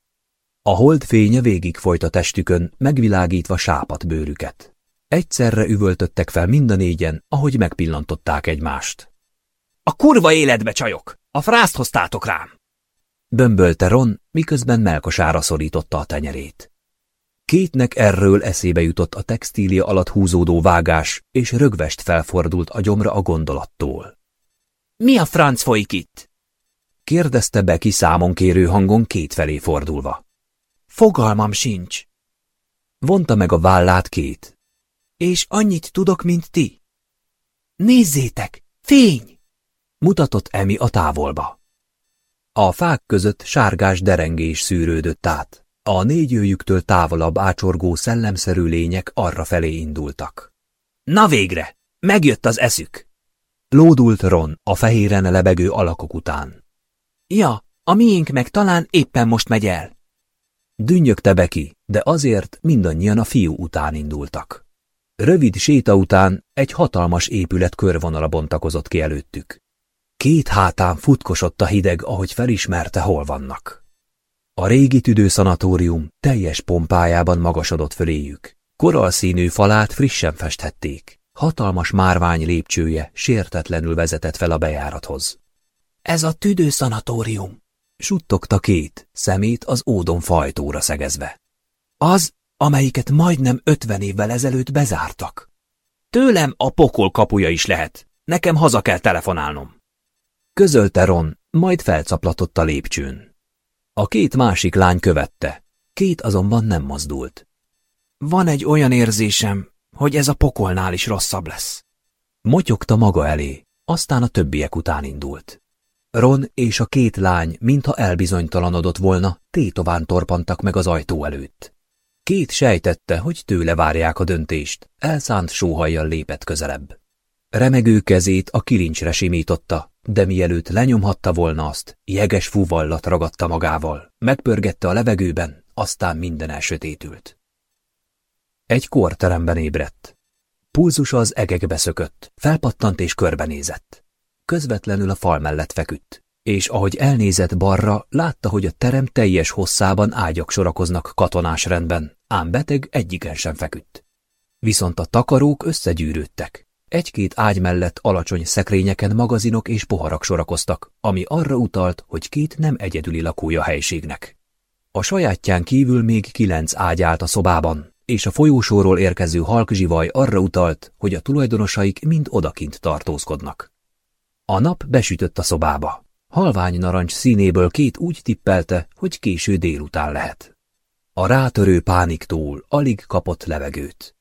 A hold fénye végig folyt a testükön, megvilágítva sápat bőrüket. Egyszerre üvöltöttek fel mind a négyen, ahogy megpillantották egymást. A kurva életbe, csajok! A frászt hoztátok rám! Bömbölte Ron, miközben melkosára szorította a tenyerét. Kétnek erről eszébe jutott a textília alatt húzódó vágás, és rögvest felfordult a gyomra a gondolattól. Mi a franc folyik itt? kérdezte Becky számon kérő hangon kétfelé fordulva. Fogalmam sincs. Vonta meg a vállát két. És annyit tudok, mint ti. Nézzétek, fény! Mutatott Emi a távolba. A fák között sárgás derengés szűrődött át. A négyőjüktől távolabb ácsorgó szellemszerű lények arra felé indultak. Na végre! Megjött az eszük! Lódult Ron a fehéren lebegő alakok után. Ja, a miénk meg talán éppen most megy el. Dünnyögte Beki, de azért mindannyian a fiú után indultak. Rövid séta után egy hatalmas épület körvonala bontakozott ki előttük. Két hátán futkosott a hideg, ahogy felismerte, hol vannak. A régi tüdőszanatórium teljes pompájában magasodott föléjük. Koralszínű falát frissen festhették. Hatalmas márvány lépcsője sértetlenül vezetett fel a bejárathoz. Ez a tüdőszanatórium, suttogta két, szemét az ódon fajtóra szegezve. Az, amelyiket majdnem ötven évvel ezelőtt bezártak. Tőlem a pokol kapuja is lehet. Nekem haza kell telefonálnom. Közölte Ron, majd felcaplatott a lépcsőn. A két másik lány követte, két azonban nem mozdult. Van egy olyan érzésem, hogy ez a pokolnál is rosszabb lesz. Motyogta maga elé, aztán a többiek után indult. Ron és a két lány, mintha elbizonytalanodott volna, tétován torpantak meg az ajtó előtt. Két sejtette, hogy tőle várják a döntést, elszánt sóhajjal lépett közelebb. Remegő kezét a kilincsre simította, de mielőtt lenyomhatta volna azt, jeges fúvallat ragadta magával, megpörgette a levegőben, aztán minden elsötétült. Egy korteremben ébredt. Pulzusa az egekbe szökött, felpattant és körbenézett. Közvetlenül a fal mellett feküdt, és ahogy elnézett balra, látta, hogy a terem teljes hosszában ágyak sorakoznak katonás rendben, ám beteg egyiken sem feküdt. Viszont a takarók összegyűrődtek. Egy-két ágy mellett alacsony szekrényeken magazinok és poharak sorakoztak, ami arra utalt, hogy két nem egyedüli lakója helységnek. A sajátján kívül még kilenc ágy állt a szobában, és a folyósóról érkező halkzsivaj arra utalt, hogy a tulajdonosaik mind odakint tartózkodnak. A nap besütött a szobába. Halvány narancs színéből két úgy tippelte, hogy késő délután lehet. A rátörő pániktól alig kapott levegőt.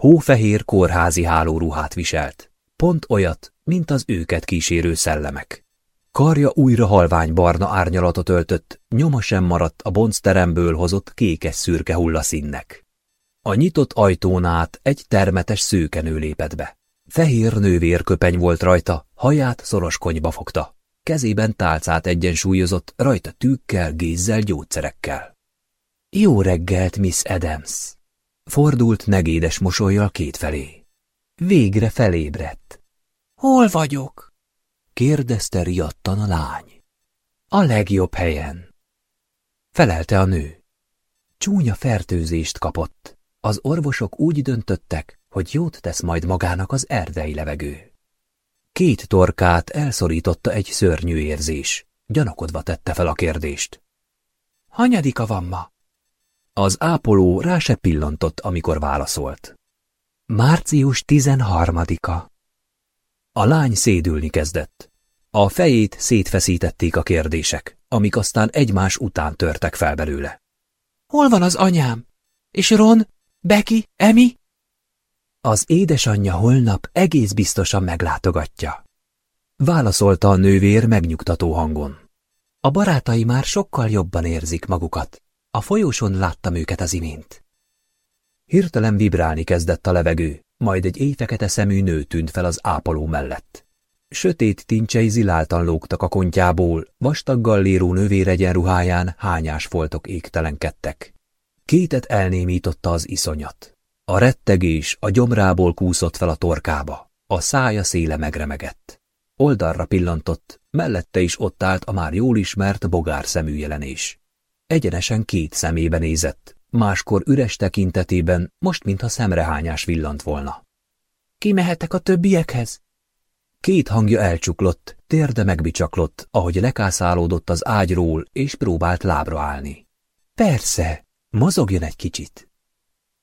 Hófehér kórházi hálóruhát viselt, pont olyat, mint az őket kísérő szellemek. Karja újra halvány barna árnyalatot öltött, nyoma sem maradt a boncteremből hozott kékes-szürke hullaszínnek. A nyitott ajtón át egy termetes szőkenő lépett be. Fehér nővérköpeny volt rajta, haját szoros konyba fogta. Kezében tálcát egyensúlyozott, rajta tűkkel, gézzel, gyógyszerekkel. Jó reggelt, Miss Adams! Fordult negédes mosolyjal kétfelé. Végre felébredt. Hol vagyok? kérdezte riadtan a lány. A legjobb helyen. Felelte a nő. Csúnya fertőzést kapott. Az orvosok úgy döntöttek, hogy jót tesz majd magának az erdei levegő. Két torkát elszorította egy szörnyű érzés. Gyanakodva tette fel a kérdést. Hanyadika van ma? Az ápoló rá se pillantott, amikor válaszolt. Március tizenharmadika. A lány szédülni kezdett. A fejét szétfeszítették a kérdések, amik aztán egymás után törtek fel belőle. Hol van az anyám? És Ron? Becky? Emi? Az édesanyja holnap egész biztosan meglátogatja. Válaszolta a nővér megnyugtató hangon. A barátai már sokkal jobban érzik magukat. A folyóson láttam őket az imént. Hirtelen vibrálni kezdett a levegő, majd egy éjfekete szemű nő tűnt fel az ápoló mellett. Sötét tincsei ziláltan lógtak a kontjából, vastag galléró nővéregyenruháján hányás foltok égtelenkedtek. Kétet elnémította az iszonyat. A rettegés a gyomrából kúszott fel a torkába, a szája széle megremegett. Oldalra pillantott, mellette is ott állt a már jól ismert bogár szemű jelenés. Egyenesen két szemébe nézett, máskor üres tekintetében, most mintha szemrehányás villant volna. Kimehetek a többiekhez? Két hangja elcsuklott, térde megbicsaklott, ahogy lekászálódott az ágyról, és próbált lábra állni. Persze, mozogjon egy kicsit.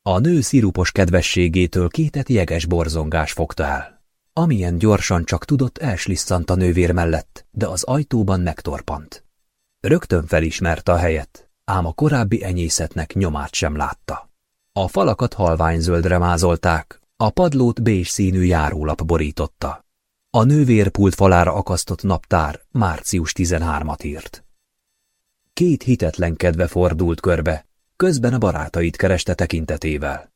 A nő szirupos kedvességétől kétet jeges borzongás fogta el. Amilyen gyorsan csak tudott, elslisszant a nővér mellett, de az ajtóban megtorpant. Rögtön felismerte a helyet, ám a korábbi enyészetnek nyomát sem látta. A falakat halványzöldre mázolták, a padlót bés színű járólap borította. A nővérpult falára akasztott naptár március 13-at írt. Két hitetlenkedve fordult körbe, közben a barátait kereste tekintetével.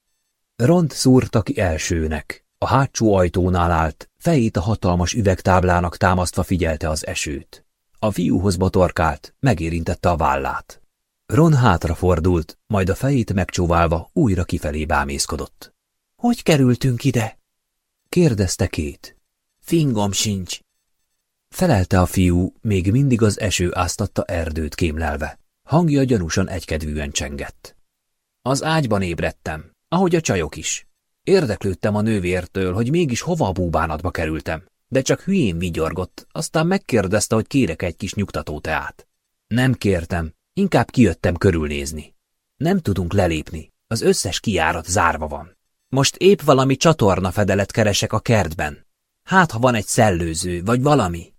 Ront szúrta ki elsőnek, a hátsó ajtónál állt, fejét a hatalmas üvegtáblának támasztva figyelte az esőt. A fiúhoz botorkált, megérintette a vállát. Ron hátrafordult, majd a fejét megcsóválva újra kifelé bámészkodott. – Hogy kerültünk ide? – kérdezte két. – Fingom sincs. Felelte a fiú, még mindig az eső áztatta erdőt kémlelve. Hangja gyanúsan egykedvűen csengett. Az ágyban ébredtem, ahogy a csajok is. Érdeklődtem a nővértől, hogy mégis hova a búbánatba kerültem, de csak hülyén vigyorgott, aztán megkérdezte, hogy kérek egy kis nyugtató teát. Nem kértem, inkább kijöttem körülnézni. Nem tudunk lelépni, az összes kiárat zárva van. Most épp valami csatorna fedelet keresek a kertben. Hát, ha van egy szellőző, vagy valami.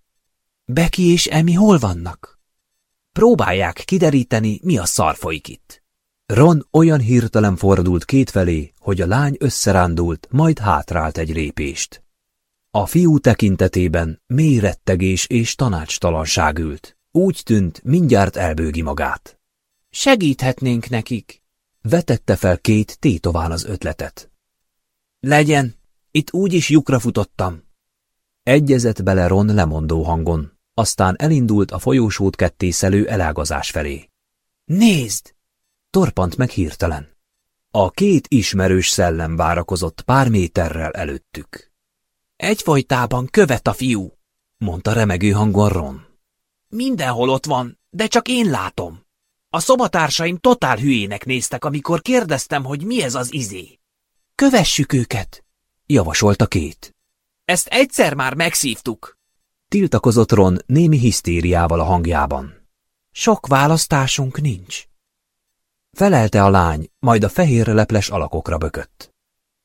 Beki és Emi hol vannak? Próbálják kideríteni, mi a szar folyik itt. Ron olyan hirtelen fordult kétfelé, hogy a lány összerándult, majd hátrált egy lépést. A fiú tekintetében mély rettegés és tanácstalanság ült. Úgy tűnt, mindjárt elbőgi magát. Segíthetnénk nekik, vetette fel két tétován az ötletet. Legyen, itt úgy is lyukra futottam. Egyezett bele Ron lemondó hangon, aztán elindult a folyósót kettészelő elágazás felé. Nézd! Torpant meg hirtelen. A két ismerős szellem várakozott pár méterrel előttük. Egyfolytában követ a fiú, mondta remegő hangon Ron. Mindenhol ott van, de csak én látom. A szobatársaim totál hülyének néztek, amikor kérdeztem, hogy mi ez az izé. Kövessük őket, javasolta két. Ezt egyszer már megszívtuk, tiltakozott Ron némi hisztériával a hangjában. Sok választásunk nincs. Felelte a lány, majd a fehér leples alakokra bökött.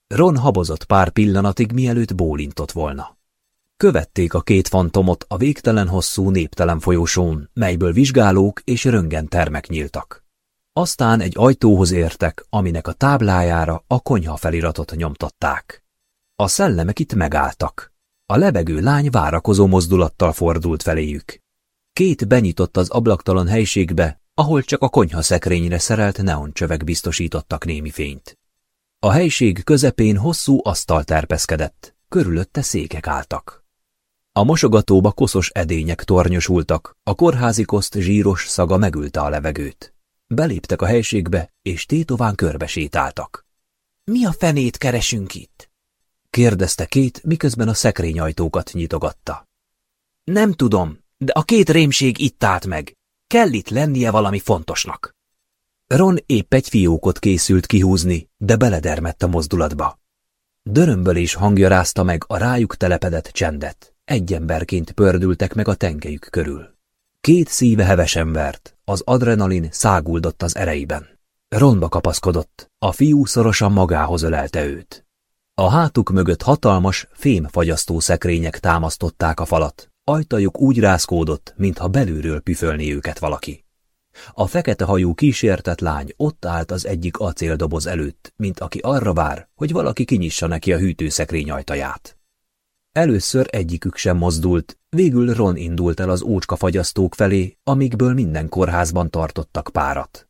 Ron habozott pár pillanatig, mielőtt bólintott volna. Követték a két fantomot a végtelen hosszú néptelen folyosón, melyből vizsgálók és röntgentermek nyíltak. Aztán egy ajtóhoz értek, aminek a táblájára a konyha feliratot nyomtatták. A szellemek itt megálltak. A lebegő lány várakozó mozdulattal fordult feléjük. Két benyitott az ablaktalan helységbe, ahol csak a konyha szekrényre szerelt neoncsövek biztosítottak némi fényt. A helység közepén hosszú asztal terpeszkedett, körülötte székek álltak. A mosogatóba koszos edények tornyosultak, a kórházi koszt zsíros szaga megülte a levegőt. Beléptek a helységbe, és tétován körbesétáltak. – Mi a fenét keresünk itt? kérdezte két, miközben a szekrényajtókat nyitogatta. Nem tudom, de a két rémség itt állt meg. Kell itt lennie valami fontosnak. Ron épp egy fiókot készült kihúzni, de beledermett a mozdulatba. Dörömbölés hangja rázta meg a rájuk telepedett csendet. Egy emberként pördültek meg a tengelyük körül. Két szíve hevesen vert, az adrenalin száguldott az ereiben. Ronba kapaszkodott, a fiú szorosan magához ölelte őt. A hátuk mögött hatalmas, fémfagyasztó szekrények támasztották a falat, ajtajuk úgy rázkódott, mintha belülről püfölni őket valaki. A fekete hajú kísértett lány ott állt az egyik acéldoboz előtt, mint aki arra vár, hogy valaki kinyissa neki a hűtőszekrény ajtaját. Először egyikük sem mozdult, végül Ron indult el az ócskafagyasztók felé, amikből minden kórházban tartottak párat.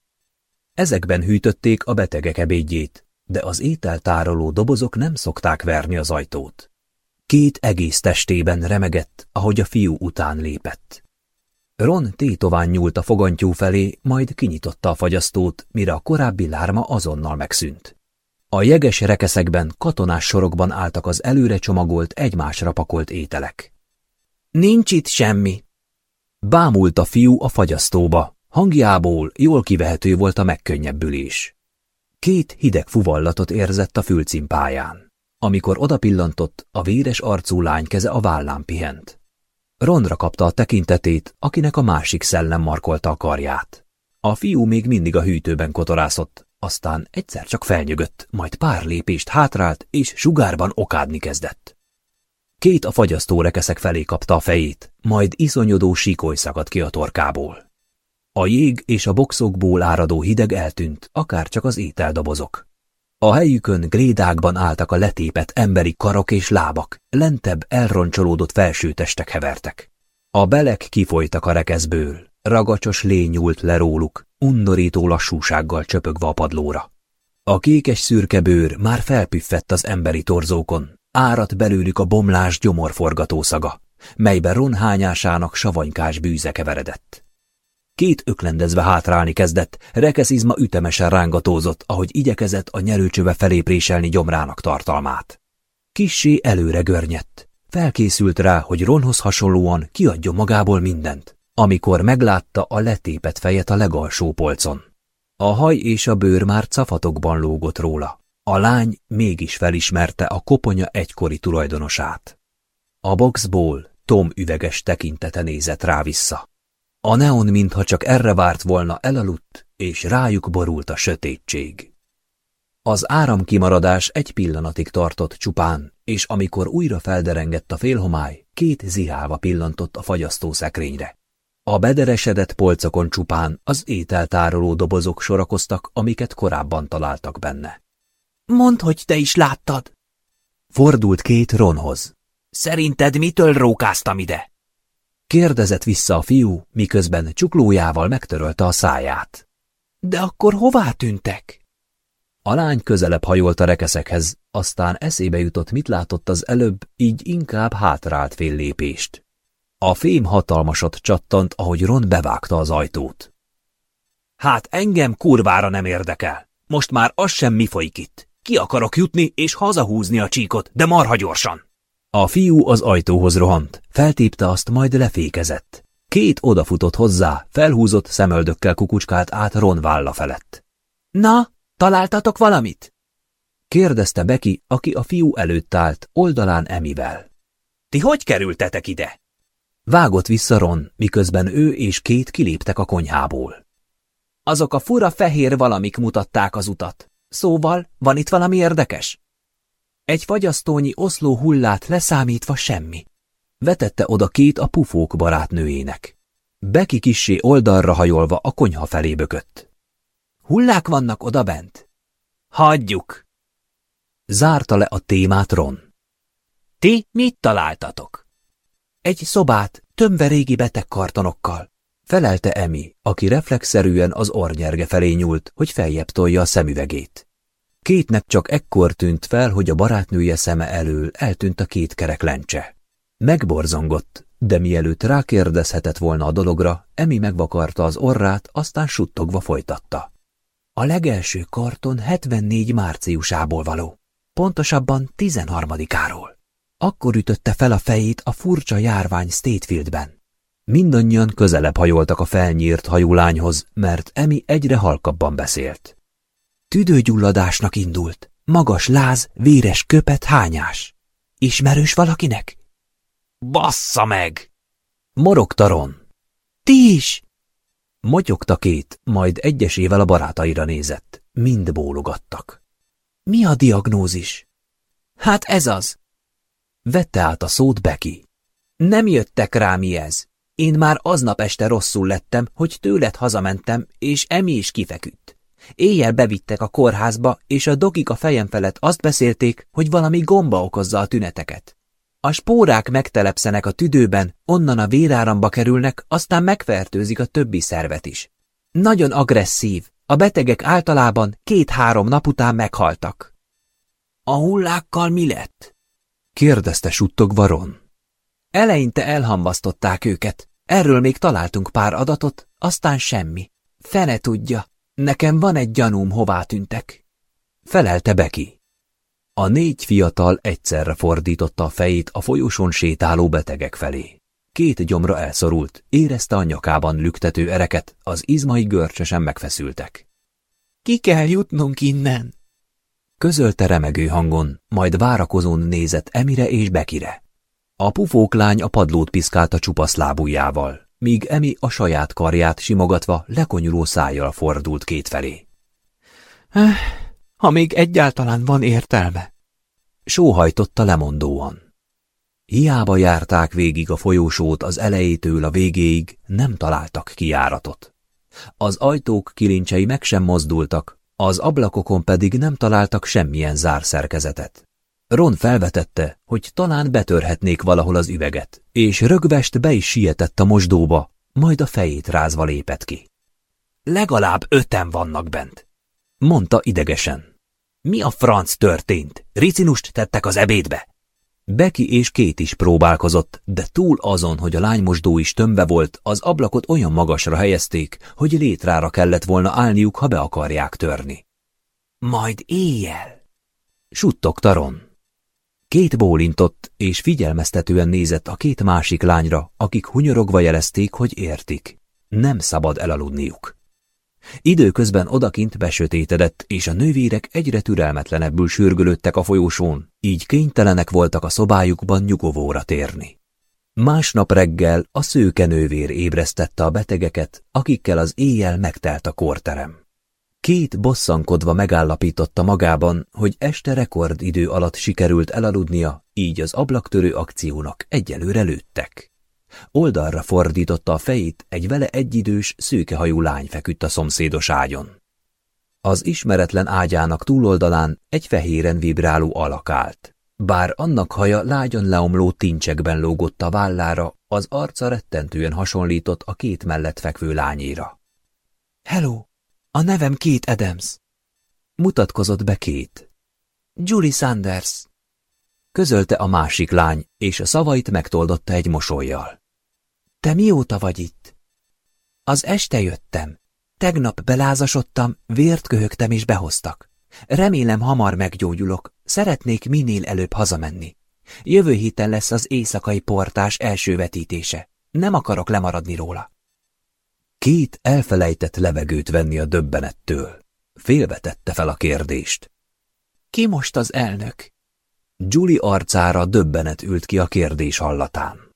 Ezekben hűtötték a betegek ebédjét, de az ételtároló dobozok nem szokták verni az ajtót. Két egész testében remegett, ahogy a fiú után lépett. Ron tétován nyúlt a fogantyú felé, majd kinyitotta a fagyasztót, mire a korábbi lárma azonnal megszűnt. A jeges rekeszekben katonás sorokban álltak az előre csomagolt, egymásra pakolt ételek. Nincs itt semmi. Bámult a fiú a fagyasztóba, hangjából jól kivehető volt a megkönnyebbülés. Két hideg fuvallatot érzett a fülcimpáján. Amikor odapillantott, a véres arcú lány keze a vállán pihent. Rondra kapta a tekintetét, akinek a másik szellem markolta a karját. A fiú még mindig a hűtőben kotorászott, aztán egyszer csak felnyögött, majd pár lépést hátrált, és sugárban okádni kezdett. Két a fagyasztó rekeszek felé kapta a fejét, majd iszonyodó síkoly szakadt ki a torkából. A jég és a boxokból áradó hideg eltűnt, akár csak az ételdobozok. A helyükön grédákban álltak a letépet emberi karok és lábak, lentebb elroncsolódott felsőtestek hevertek. A belek kifolytak a rekeszből, ragacsos lény nyúlt le róluk, undorító lassúsággal csöpögve a padlóra. A kékes szürke bőr már felpüffett az emberi torzókon, árat belőlük a bomlás gyomorforgató szaga, melybe ronhányásának savanykás bűze keveredett. Két öklendezve hátrálni kezdett, rekeszizma ütemesen rángatózott, ahogy igyekezett a nyerőcsöve felé préselni gyomrának tartalmát. Kissé előre görnyett. Felkészült rá, hogy Ronhoz hasonlóan kiadjon magából mindent, amikor meglátta a letépet fejet a legalsó polcon. A haj és a bőr már cafatokban lógott róla. A lány mégis felismerte a koponya egykori tulajdonosát. A boxból Tom üveges tekintete nézett rá vissza. A neon mintha csak erre várt volna elaludt, és rájuk borult a sötétség. Az áramkimaradás egy pillanatig tartott csupán, és amikor újra felderengett a félhomály, két zihálva pillantott a fagyasztó szekrényre. A bederesedett polcokon csupán az ételtároló dobozok sorakoztak, amiket korábban találtak benne. Mondd, hogy te is láttad! Fordult két Ronhoz. Szerinted mitől rókáztam ide? Kérdezett vissza a fiú, miközben csuklójával megtörölte a száját. De akkor hová tűntek? A lány közelebb hajolt a rekeszekhez, aztán eszébe jutott, mit látott az előbb, így inkább hátrált fél lépést. A fém hatalmasat csattant, ahogy Ron bevágta az ajtót. Hát engem kurvára nem érdekel. Most már az sem mi folyik itt. Ki akarok jutni és hazahúzni a csíkot, de marha gyorsan. A fiú az ajtóhoz rohant, feltépte azt, majd lefékezett. Két odafutott hozzá, felhúzott szemöldökkel kukucskált át Ron válla felett. Na, találtatok valamit? kérdezte Beki, aki a fiú előtt állt, oldalán Emivel. Ti hogy kerültetek ide? Vágott vissza Ron, miközben ő és két kiléptek a konyhából. Azok a fura fehér valamik mutatták az utat. Szóval, van itt valami érdekes? Egy fagyasztónyi oszló hullát leszámítva semmi. Vetette oda két a pufók barátnőjének. Beki kissé oldalra hajolva a konyha felé bökött. Hullák vannak oda bent? Hagyjuk! Zárta le a témát Ron. Ti mit találtatok? Egy szobát, tömve régi betegkartonokkal. Felelte Emi, aki reflexzerűen az ornyerge felé nyúlt, hogy feljebb tolja a szemüvegét. Kétnek csak ekkor tűnt fel, hogy a barátnője szeme elől eltűnt a két kerek lencse. Megborzongott, de mielőtt rákérdezhetett volna a dologra, Emi megvakarta az orrát, aztán suttogva folytatta. A legelső karton 74 márciusából való, pontosabban 13-áról. Akkor ütötte fel a fejét a furcsa járvány Statefieldben. Mindannyian közelebb hajoltak a felnyírt hajú lányhoz, mert Emi egyre halkabban beszélt. Tüdőgyulladásnak indult. Magas láz, véres köpet, hányás. Ismerős valakinek? Bassza meg! Morogta Ron. Ti is! Motyogta két, majd egyesével a barátaira nézett. Mind bólogattak. Mi a diagnózis? Hát ez az. Vette át a szót Becky. Nem jöttek rá mi ez. Én már aznap este rosszul lettem, hogy tőled hazamentem, és Emi is kifeküdt. Éjjel bevittek a kórházba, és a dokik a fejem felett azt beszélték, hogy valami gomba okozza a tüneteket. A spórák megtelepszenek a tüdőben, onnan a véráramba kerülnek, aztán megfertőzik a többi szervet is. Nagyon agresszív, a betegek általában két-három nap után meghaltak. A hullákkal mi lett? kérdezte suttogva Ron. Eleinte elhamvasztották őket. Erről még találtunk pár adatot, aztán semmi. Fene tudja, nekem van egy gyanúm, hová tűntek. Felelte Beki. A négy fiatal egyszerre fordította a fejét a folyosón sétáló betegek felé. Két gyomra elszorult, érezte a nyakában lüktető ereket, az izmai görcsösen megfeszültek. Ki kell jutnunk innen! Közölte remegő hangon, majd várakozón nézett Emire és Bekire. A pufóklány a padlót piszkálta csupasz lábujjával, míg Emi a saját karját simogatva lekonyuló szájjal fordult kétfelé. Eh, ha még egyáltalán van értelme. Sóhajtotta lemondóan. Hiába járták végig a folyósót az elejétől a végéig, nem találtak kijáratot. Az ajtók kilincsei meg sem mozdultak, az ablakokon pedig nem találtak semmilyen zárszerkezetet. Ron felvetette, hogy talán betörhetnék valahol az üveget, és rögvest be is sietett a mosdóba, majd a fejét rázva lépett ki. Legalább öten vannak bent, mondta idegesen. Mi a franc történt? Ricinust tettek az ebédbe? Beki és két is próbálkozott, de túl azon, hogy a lánymosdó is tömve volt, az ablakot olyan magasra helyezték, hogy létrára kellett volna állniuk, ha be akarják törni. Majd éjjel, suttogta Ron. Két bólintott, és figyelmeztetően nézett a két másik lányra, akik hunyorogva jelezték, hogy értik. Nem szabad elaludniuk. Időközben odakint besötétedett, és a nővérek egyre türelmetlenebbül sürgölődtek a folyósón, így kénytelenek voltak a szobájukban nyugovóra térni. Másnap reggel a szőke nővér ébresztette a betegeket, akikkel az éjjel megtelt a kórterem. Két bosszankodva megállapította magában, hogy este rekordidő alatt sikerült elaludnia, így az ablaktörő akciónak egyelőre lőttek. Oldalra fordította a fejét, egy vele egyidős, szőkehajú lány feküdt a szomszédos ágyon. Az ismeretlen ágyának túloldalán egy fehéren vibráló alak állt. Bár annak haja lágyan leomló tincsekben lógott a vállára, az arca rettentően hasonlított a két mellett fekvő lányéra. – Hello! A nevem Kate Adams. Mutatkozott be két. Julie Sanders. Közölte a másik lány, és a szavait megtoldotta egy mosolyjal. Te mióta vagy itt? Az este jöttem. Tegnap belázasodtam, vért köhögtem és behoztak. Remélem hamar meggyógyulok, szeretnék minél előbb hazamenni. Jövő héten lesz az éjszakai portás első vetítése. Nem akarok lemaradni róla. Két elfelejtett levegőt venni a döbbenettől. Félve tette fel a kérdést. Ki most az elnök? Julie arcára döbbenet ült ki a kérdés hallatán.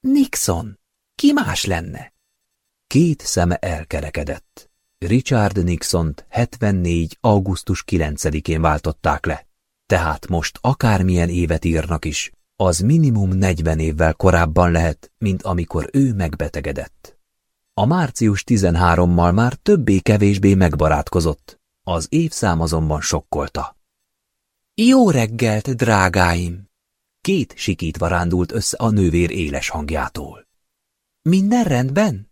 Nixon. Ki más lenne? Két szeme elkerekedett. Richard Nixont 74. augusztus 9-én váltották le. Tehát most akármilyen évet írnak is, az minimum 40 évvel korábban lehet, mint amikor ő megbetegedett. A március 13-mal már többé-kevésbé megbarátkozott, az évszám azonban sokkolta. Jó reggelt, drágáim! Két sikítva rándult össze a nővér éles hangjától. Minden rendben?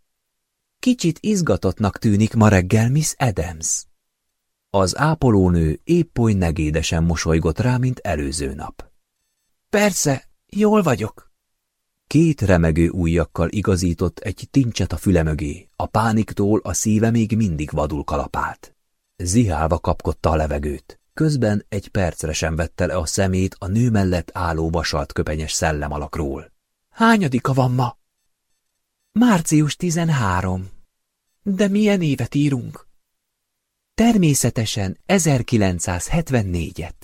Kicsit izgatottnak tűnik ma reggel Miss Adams. Az ápolónő épp oly negédesen mosolygott rá, mint előző nap. Persze, jól vagyok. Két remegő ujjakkal igazított egy tincset a füle mögé, a pániktól a szíve még mindig vadul kalapált. Zihálva kapkodta a levegőt, közben egy percre sem vette le a szemét a nő mellett álló vasalt köpenyes szellem alakról. Hányadika van ma? Március 13. De milyen évet írunk? Természetesen 1974-et.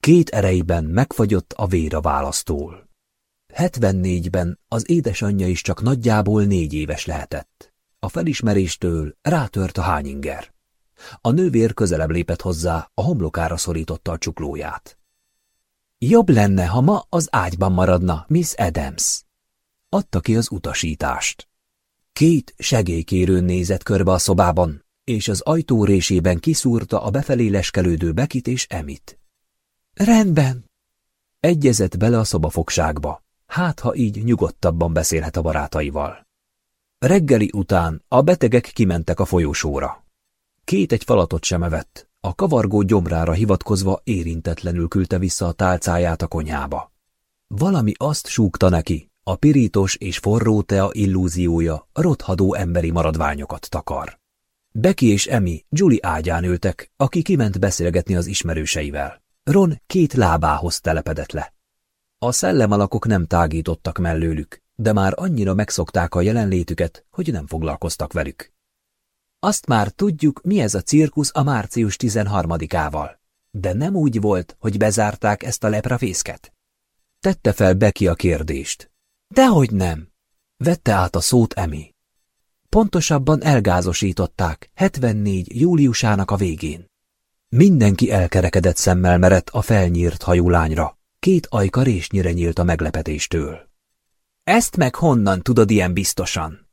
Két erejében megfagyott a vér a választól. 74-ben az édesanyja is csak nagyjából négy éves lehetett. A felismeréstől rátört a hányinger. A nővér közelebb lépett hozzá, a homlokára szorította a csuklóját. Jobb lenne, ha ma az ágyban maradna, Miss Adams. Adta ki az utasítást. Két segélykérőn nézett körbe a szobában, és az ajtó résében kiszúrta a befelé leskelődő Bekit és Emit. Rendben. Egyezett bele a szobafogságba, hát ha így nyugodtabban beszélhet a barátaival. Reggeli után a betegek kimentek a folyósóra. Két egy falatot sem evett, a kavargó gyomrára hivatkozva érintetlenül küldte vissza a tálcáját a konyhába. Valami azt súgta neki, a pirítos és forró tea illúziója rothadó emberi maradványokat takar. Becky és Emi Julie ágyán ültek, aki kiment beszélgetni az ismerőseivel. Ron két lábához telepedett le. A szellemalakok nem tágítottak mellőlük, de már annyira megszokták a jelenlétüket, hogy nem foglalkoztak velük. Azt már tudjuk, mi ez a cirkusz a március 13-ával. De nem úgy volt, hogy bezárták ezt a leprafészket. Tette fel Becky a kérdést. Dehogy nem. Vette át a szót Emi. Pontosabban elgázosították 74. júliusának a végén. Mindenki elkerekedett szemmel merett a felnyírt hajú lányra. Két ajka résnyire nyílt a meglepetéstől. Ezt meg honnan tudod ilyen biztosan?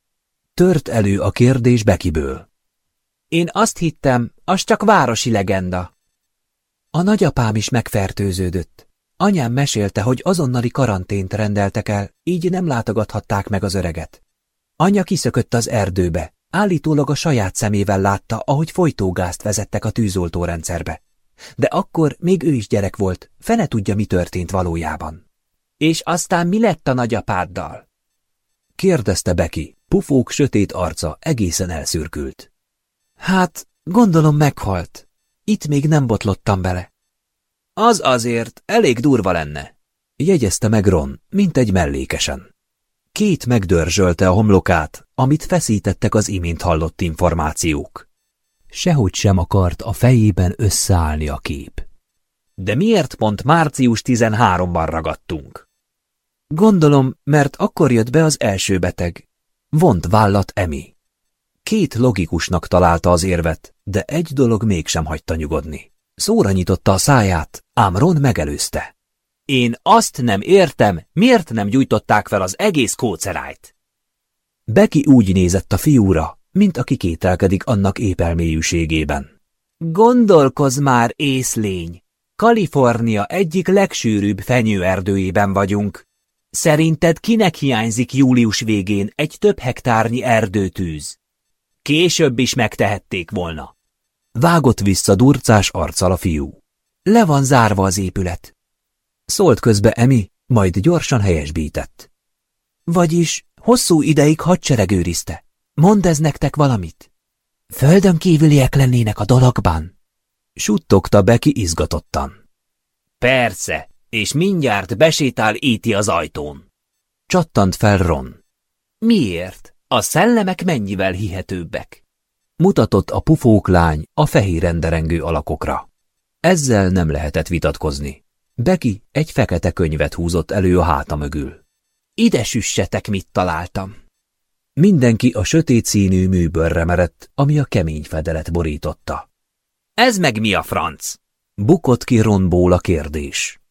Tört elő a kérdés Bekiből. Én azt hittem, az csak városi legenda. A nagyapám is megfertőződött. Anyám mesélte, hogy azonnali karantént rendeltek el, így nem látogathatták meg az öreget. Anya kiszökött az erdőbe, állítólag a saját szemével látta, ahogy folytógázt vezettek a tűzoltórendszerbe. De akkor még ő is gyerek volt, fene tudja, mi történt valójában. És aztán mi lett a nagyapáddal? Kérdezte Beki, pufók sötét arca egészen elszürkült. Hát, gondolom meghalt. Itt még nem botlottam bele. Az azért elég durva lenne, jegyezte meg Ron, mint egy mellékesen. Két megdörzsölte a homlokát, amit feszítettek az imént hallott információk. Sehogy sem akart a fejében összeállni a kép. De miért pont március 13-ban ragadtunk? Gondolom, mert akkor jött be az első beteg. Vont vállat Emi. Két logikusnak találta az érvet, de egy dolog mégsem hagyta nyugodni. Szóra nyitotta a száját, ám Ron megelőzte. Én azt nem értem, miért nem gyújtották fel az egész kócerájt. Becky úgy nézett a fiúra, mint aki kételkedik annak épelmélyűségében. Gondolkoz már, észlény! Kalifornia egyik legsűrűbb fenyőerdőjében vagyunk. Szerinted kinek hiányzik július végén egy több hektárnyi erdőtűz? Később is megtehették volna. Vágott vissza durcás arccal a fiú. Le van zárva az épület. Szólt közbe Emi, majd gyorsan helyesbített. Vagyis hosszú ideig hadsereg őrizte. Mondd ez nektek valamit? Földön kívüliek lennének a dologban? Suttogta Beki izgatottan. Persze, és mindjárt besétál Íti az ajtón. Csattant fel Ron. Miért? A szellemek mennyivel hihetőbbek? Mutatott a pufók lány a fehér renderengő alakokra. Ezzel nem lehetett vitatkozni. Beki egy fekete könyvet húzott elő a háta mögül. Ide süssetek, mit találtam. Mindenki a sötét színű műbőrre merett, ami a kemény fedelet borította. Ez meg mi a franc? Bukott ki Ronból a kérdés.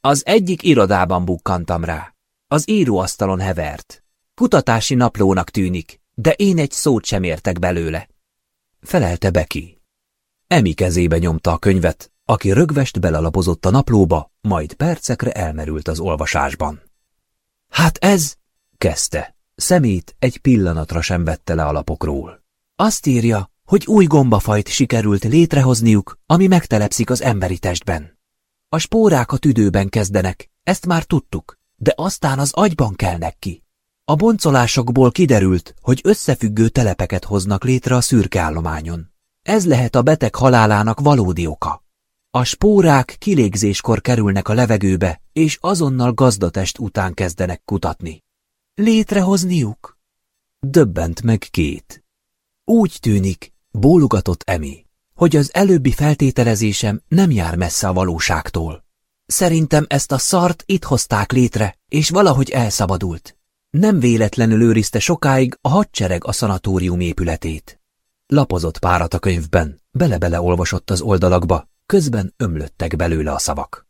Az egyik irodában bukkantam rá. Az íróasztalon hevert. Kutatási naplónak tűnik, de én egy szót sem értek belőle. Felelte Beki. Emi kezébe nyomta a könyvet, aki rögvest belalapozott a naplóba, majd percekre elmerült az olvasásban. Hát ez, kezdte. Szemét egy pillanatra sem vette le a. Azt írja, hogy új gombafajt sikerült létrehozniuk, ami megtelepszik az emberi testben. A spórák a tüdőben kezdenek, ezt már tudtuk, de aztán az agyban kelnek ki. A boncolásokból kiderült, hogy összefüggő telepeket hoznak létre a szürkeállományon. Ez lehet a beteg halálának valódi oka. A spórák kilégzéskor kerülnek a levegőbe, és azonnal gazdatest után kezdenek kutatni. Létrehozniuk? Döbbent meg két. Úgy tűnik, bólogatott Emi, hogy az előbbi feltételezésem nem jár messze a valóságtól. Szerintem ezt a szart itt hozták létre, és valahogy elszabadult. Nem véletlenül őrizte sokáig a hadsereg a szanatórium épületét. Lapozott párat a könyvben, bele-bele olvasott az oldalakba, közben ömlöttek belőle a szavak.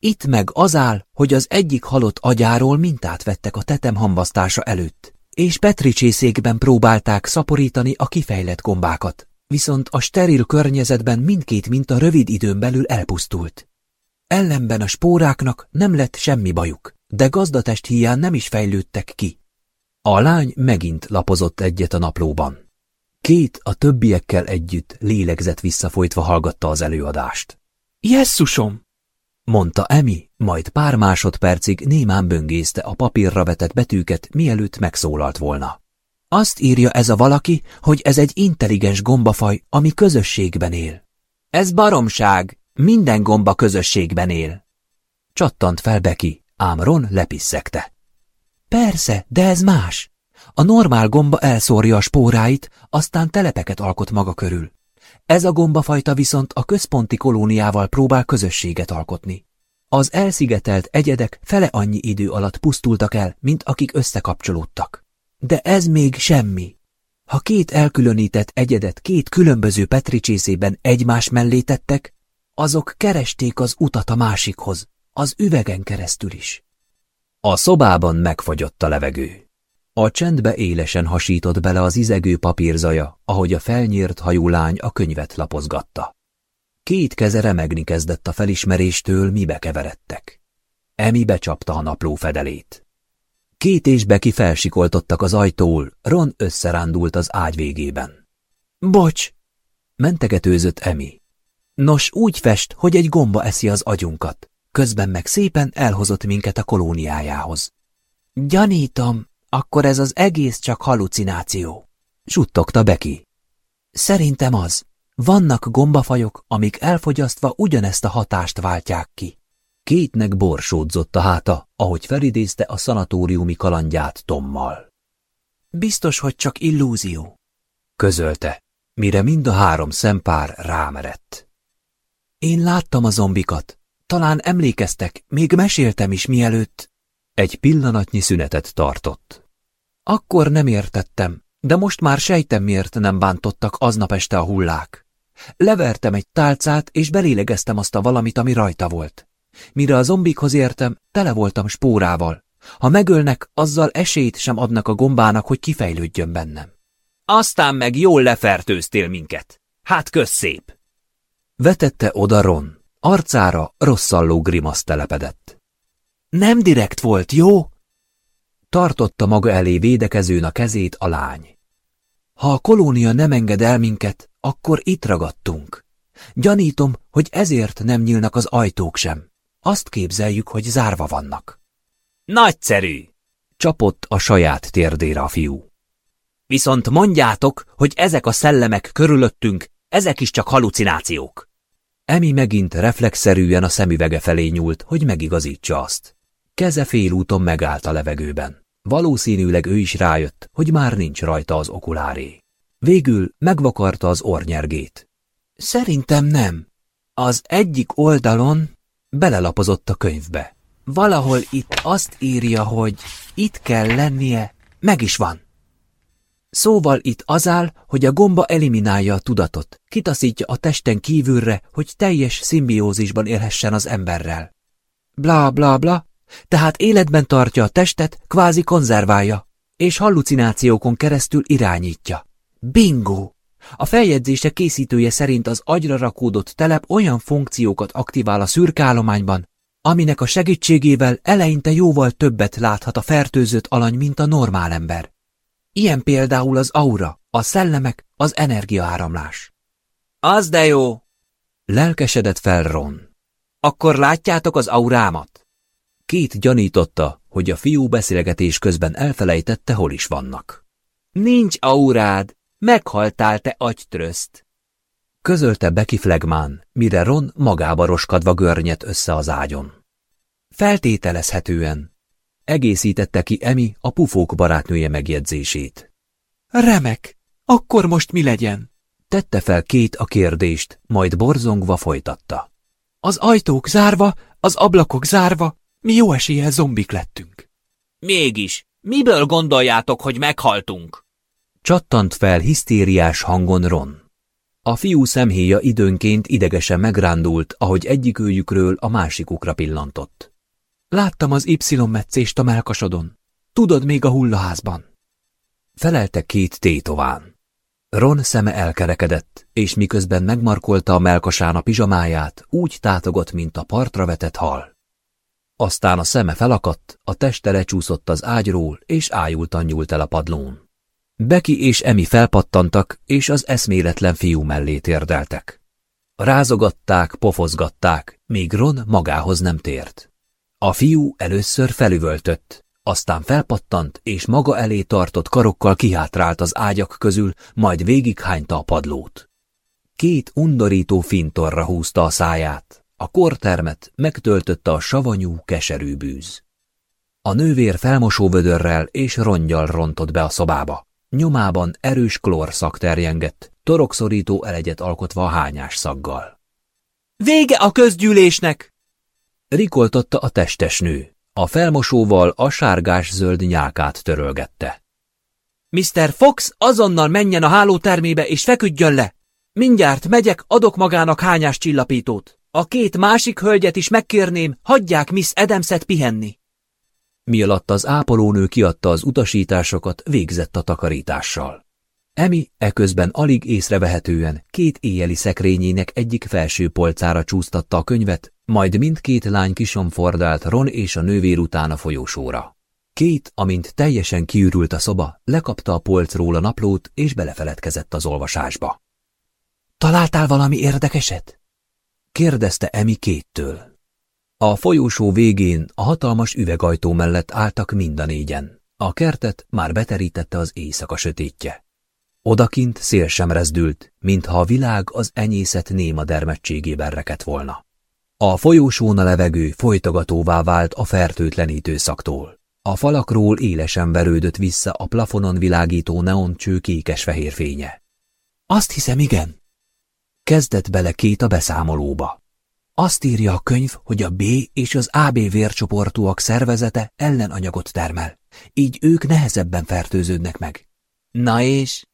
Itt meg az áll, hogy az egyik halott agyáról mintát vettek a tetem hambasztása előtt, és petricsészékben próbálták szaporítani a kifejlett gombákat, viszont a steril környezetben mindkét minta rövid időn belül elpusztult. Ellenben a spóráknak nem lett semmi bajuk, de gazdatest hiány nem is fejlődtek ki. A lány megint lapozott egyet a naplóban. Két a többiekkel együtt lélegzett visszafolytva hallgatta az előadást. Jesszusom! Mondta Emi, majd pár másodpercig némán böngészte a papírra vetett betűket, mielőtt megszólalt volna. Azt írja ez a valaki, hogy ez egy intelligens gombafaj, ami közösségben él. Ez baromság, minden gomba közösségben él. Csattant fel Beki, ám Ron lepisszegte. Persze, de ez más. A normál gomba elszórja a spóráit, aztán telepeket alkot maga körül. Ez a gombafajta viszont a központi kolóniával próbál közösséget alkotni. Az elszigetelt egyedek fele annyi idő alatt pusztultak el, mint akik összekapcsolódtak. De ez még semmi. Ha két elkülönített egyedet két különböző petricsészében egymás mellé tettek, azok keresték az utat a másikhoz, az üvegen keresztül is. A szobában megfagyott a levegő. A csendbe élesen hasított bele az izegő papírzaja, ahogy a felnyírt hajú lány a könyvet lapozgatta. Két keze remegni kezdett a felismeréstől, mibe keveredtek. Emi becsapta a napló fedelét. Két és Beki felsikoltottak az ajtól, Ron összerándult az ágy végében. Bocs! Mentegetőzött Emi. Nos, úgy fest, hogy egy gomba eszi az agyunkat, közben meg szépen elhozott minket a kolóniájához. Gyanítom, akkor ez az egész csak halucináció. Suttogta Beki. Szerintem az. Vannak gombafajok, amik elfogyasztva ugyanezt a hatást váltják ki. Kétnek borsódzott a háta, ahogy felidézte a szanatóriumi kalandját Tommal. Biztos, hogy csak illúzió, közölte, mire mind a három szempár rámerett. Én láttam a zombikat. Talán emlékeztek, még meséltem is mielőtt. Egy pillanatnyi szünetet tartott. Akkor nem értettem, de most már sejtem, miért nem bántottak aznap este a hullák. Levertem egy tálcát, és belélegeztem azt a valamit, ami rajta volt. Mire a zombikhoz értem, tele voltam spórával. Ha megölnek, azzal esélyt sem adnak a gombának, hogy kifejlődjön bennem. Aztán meg jól lefertőztél minket. Hát szép! Vetette oda Ron. Arcára rosszalló grimasz telepedett. Nem direkt volt, jó? Tartotta maga elé védekezőn a kezét a lány. Ha a kolónia nem enged el minket, akkor itt ragadtunk. Gyanítom, hogy ezért nem nyílnak az ajtók sem. Azt képzeljük, hogy zárva vannak. Nagyszerű! Csapott a saját térdére a fiú. Viszont mondjátok, hogy ezek a szellemek körülöttünk, ezek is csak halucinációk. Emi megint reflexzerűen a szemüvege felé nyúlt, hogy megigazítsa azt. Keze félúton megállt a levegőben. Valószínűleg ő is rájött, hogy már nincs rajta az okuláré. Végül megvakarta az ornyergét. Szerintem nem. Az egyik oldalon belelapozott a könyvbe. Valahol itt azt írja, hogy itt kell lennie, meg is van. Szóval itt az áll, hogy a gomba eliminálja a tudatot, kitaszítja a testen kívülre, hogy teljes szimbiózisban élhessen az emberrel. Bla bla bla, tehát életben tartja a testet, kvázi konzerválja, és hallucinációkon keresztül irányítja. Bingo! A feljegyzése készítője szerint az agyra rakódott telep olyan funkciókat aktivál a szürkállományban, aminek a segítségével eleinte jóval többet láthat a fertőzött alany, mint a normál ember. Ilyen például az aura, a szellemek, az energiaáramlás. Az de jó! Lelkesedett fel Ron. Akkor látjátok az aurámat? Két gyanította, hogy a fiú beszélgetés közben elfelejtette, hol is vannak. Nincs aurád, meghaltál te agytröszt. Közölte Becky Flegmán, mire Ron magába roskadva görnyet össze az ágyon. Feltételezhetően. Egészítette ki Emi a pufók barátnője megjegyzését. Remek, akkor most mi legyen? Tette fel két a kérdést, majd borzongva folytatta. Az ajtók zárva, az ablakok zárva, mi jó eséllyel zombik lettünk. Mégis, miből gondoljátok, hogy meghaltunk? Csattant fel hisztériás hangon Ron. A fiú szemhéja időnként idegesen megrándult, ahogy egyikőjükről a másikukra pillantott. Láttam az Y-meccést a melkasodon. Tudod még a hullaházban. Felelte két tétován. Ron szeme elkerekedett, és miközben megmarkolta a melkasán a pizsamáját, úgy tátogott, mint a partra vetett hal. Aztán a szeme felakadt, a teste lecsúszott az ágyról, és ájultan nyúlt el a padlón. Beki és Emi felpattantak, és az eszméletlen fiú mellé térdeltek. Rázogatták, pofozgatták, míg Ron magához nem tért. A fiú először felüvöltött, aztán felpattant, és maga elé tartott karokkal kihátrált az ágyak közül, majd végighányta a padlót. Két undorító fintorra húzta a száját, a kortermet megtöltötte a savanyú, keserű bűz. A nővér felmosóvödörrel és rongyal rontott be a szobába. Nyomában erős klórszak terjengett, torokszorító elegyet alkotva a hányás szaggal. Vége a közgyűlésnek! Rikoltotta a testes nő. A felmosóval a sárgás-zöld nyákát törölgette. Mr. Fox azonnal menjen a hálótermébe és feküdjön le! Mindjárt megyek, adok magának hányás csillapítót. A két másik hölgyet is megkérném, hagyják Miss Edemset pihenni. Mi alatt az ápolónő kiadta az utasításokat, végzett a takarítással. Emi eközben alig észrevehetően két éjjeli szekrényének egyik felső polcára csúsztatta a könyvet, majd mindkét lány kisomfordált Ron és a nővér után a folyósóra. Két, amint teljesen kiürült a szoba, lekapta a polcról a naplót, és belefeledkezett az olvasásba. Találtál valami érdekeset? Kérdezte Emi kéttől. A folyósó végén a hatalmas üvegajtó mellett álltak mind a négyen. A kertet már beterítette az éjszaka sötétje. Odakint szél sem rezdült, mintha a világ az enyészet néma dermedtségében reket volna. A folyósón a levegő folytogatóvá vált a fertőtlenítő szaktól. A falakról élesen verődött vissza a plafonon világító neoncső kékes-fehér fénye. Azt hiszem, igen. Kezdett bele két a beszámolóba. Azt írja a könyv, hogy a B és az AB vércsoportúak szervezete ellenanyagot termel, így ők nehezebben fertőződnek meg. Na és?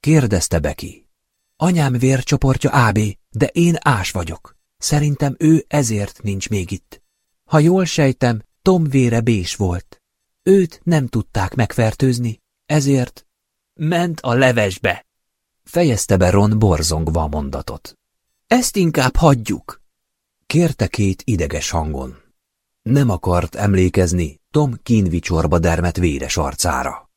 kérdezte Beki. Anyám vércsoportja AB, de én ás vagyok. Szerintem ő ezért nincs még itt. Ha jól sejtem, Tom vére bés volt. Őt nem tudták megfertőzni, ezért ment a levesbe. Fejezte be Ron borzongva a mondatot. Ezt inkább hagyjuk, kérte két ideges hangon. Nem akart emlékezni Tom kínvicsorba dermet véres arcára.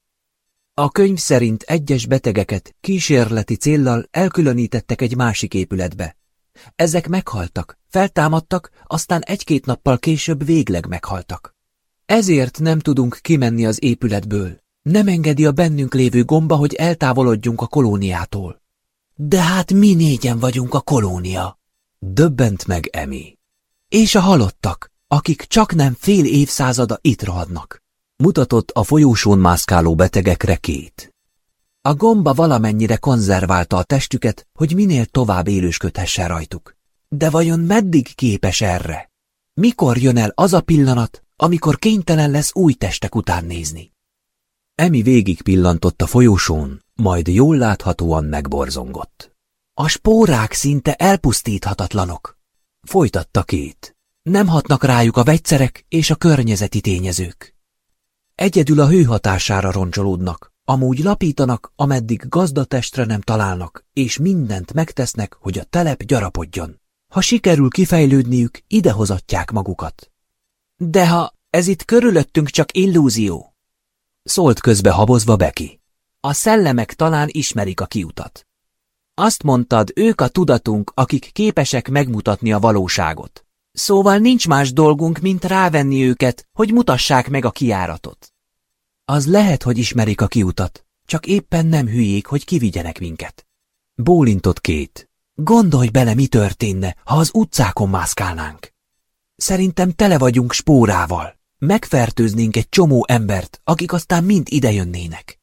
A könyv szerint egyes betegeket kísérleti céllal elkülönítettek egy másik épületbe. Ezek meghaltak, feltámadtak, aztán egy-két nappal később végleg meghaltak. Ezért nem tudunk kimenni az épületből. Nem engedi a bennünk lévő gomba, hogy eltávolodjunk a kolóniától. De hát mi négyen vagyunk a kolónia. Döbbent meg Emi. És a halottak, akik csak nem fél évszázada itt rohadnak. Mutatott a folyósón mászkáló betegekre két. A gomba valamennyire konzerválta a testüket, hogy minél tovább élősködhessen rajtuk. De vajon meddig képes erre? Mikor jön el az a pillanat, amikor kénytelen lesz új testek után nézni? Emi végig pillantott a folyósón, majd jól láthatóan megborzongott. A spórák szinte elpusztíthatatlanok. Folytatta két. Nem hatnak rájuk a vegyszerek és a környezeti tényezők. Egyedül a hő hatására roncsolódnak, amúgy lapítanak, ameddig gazdatestre nem találnak, és mindent megtesznek, hogy a telep gyarapodjon. Ha sikerül kifejlődniük, idehozatják magukat. De ha ez itt körülöttünk csak illúzió, szólt közbe habozva Beki. A szellemek talán ismerik a kiutat. Azt mondtad, ők a tudatunk, akik képesek megmutatni a valóságot. Szóval nincs más dolgunk, mint rávenni őket, hogy mutassák meg a kiáratot. Az lehet, hogy ismerik a kiutat, csak éppen nem hülyék, hogy kivigyenek minket. Bólintott két. Gondolj bele, mi történne, ha az utcákon mászkálnánk. Szerintem tele vagyunk spórával. Megfertőznénk egy csomó embert, akik aztán mind idejönnének.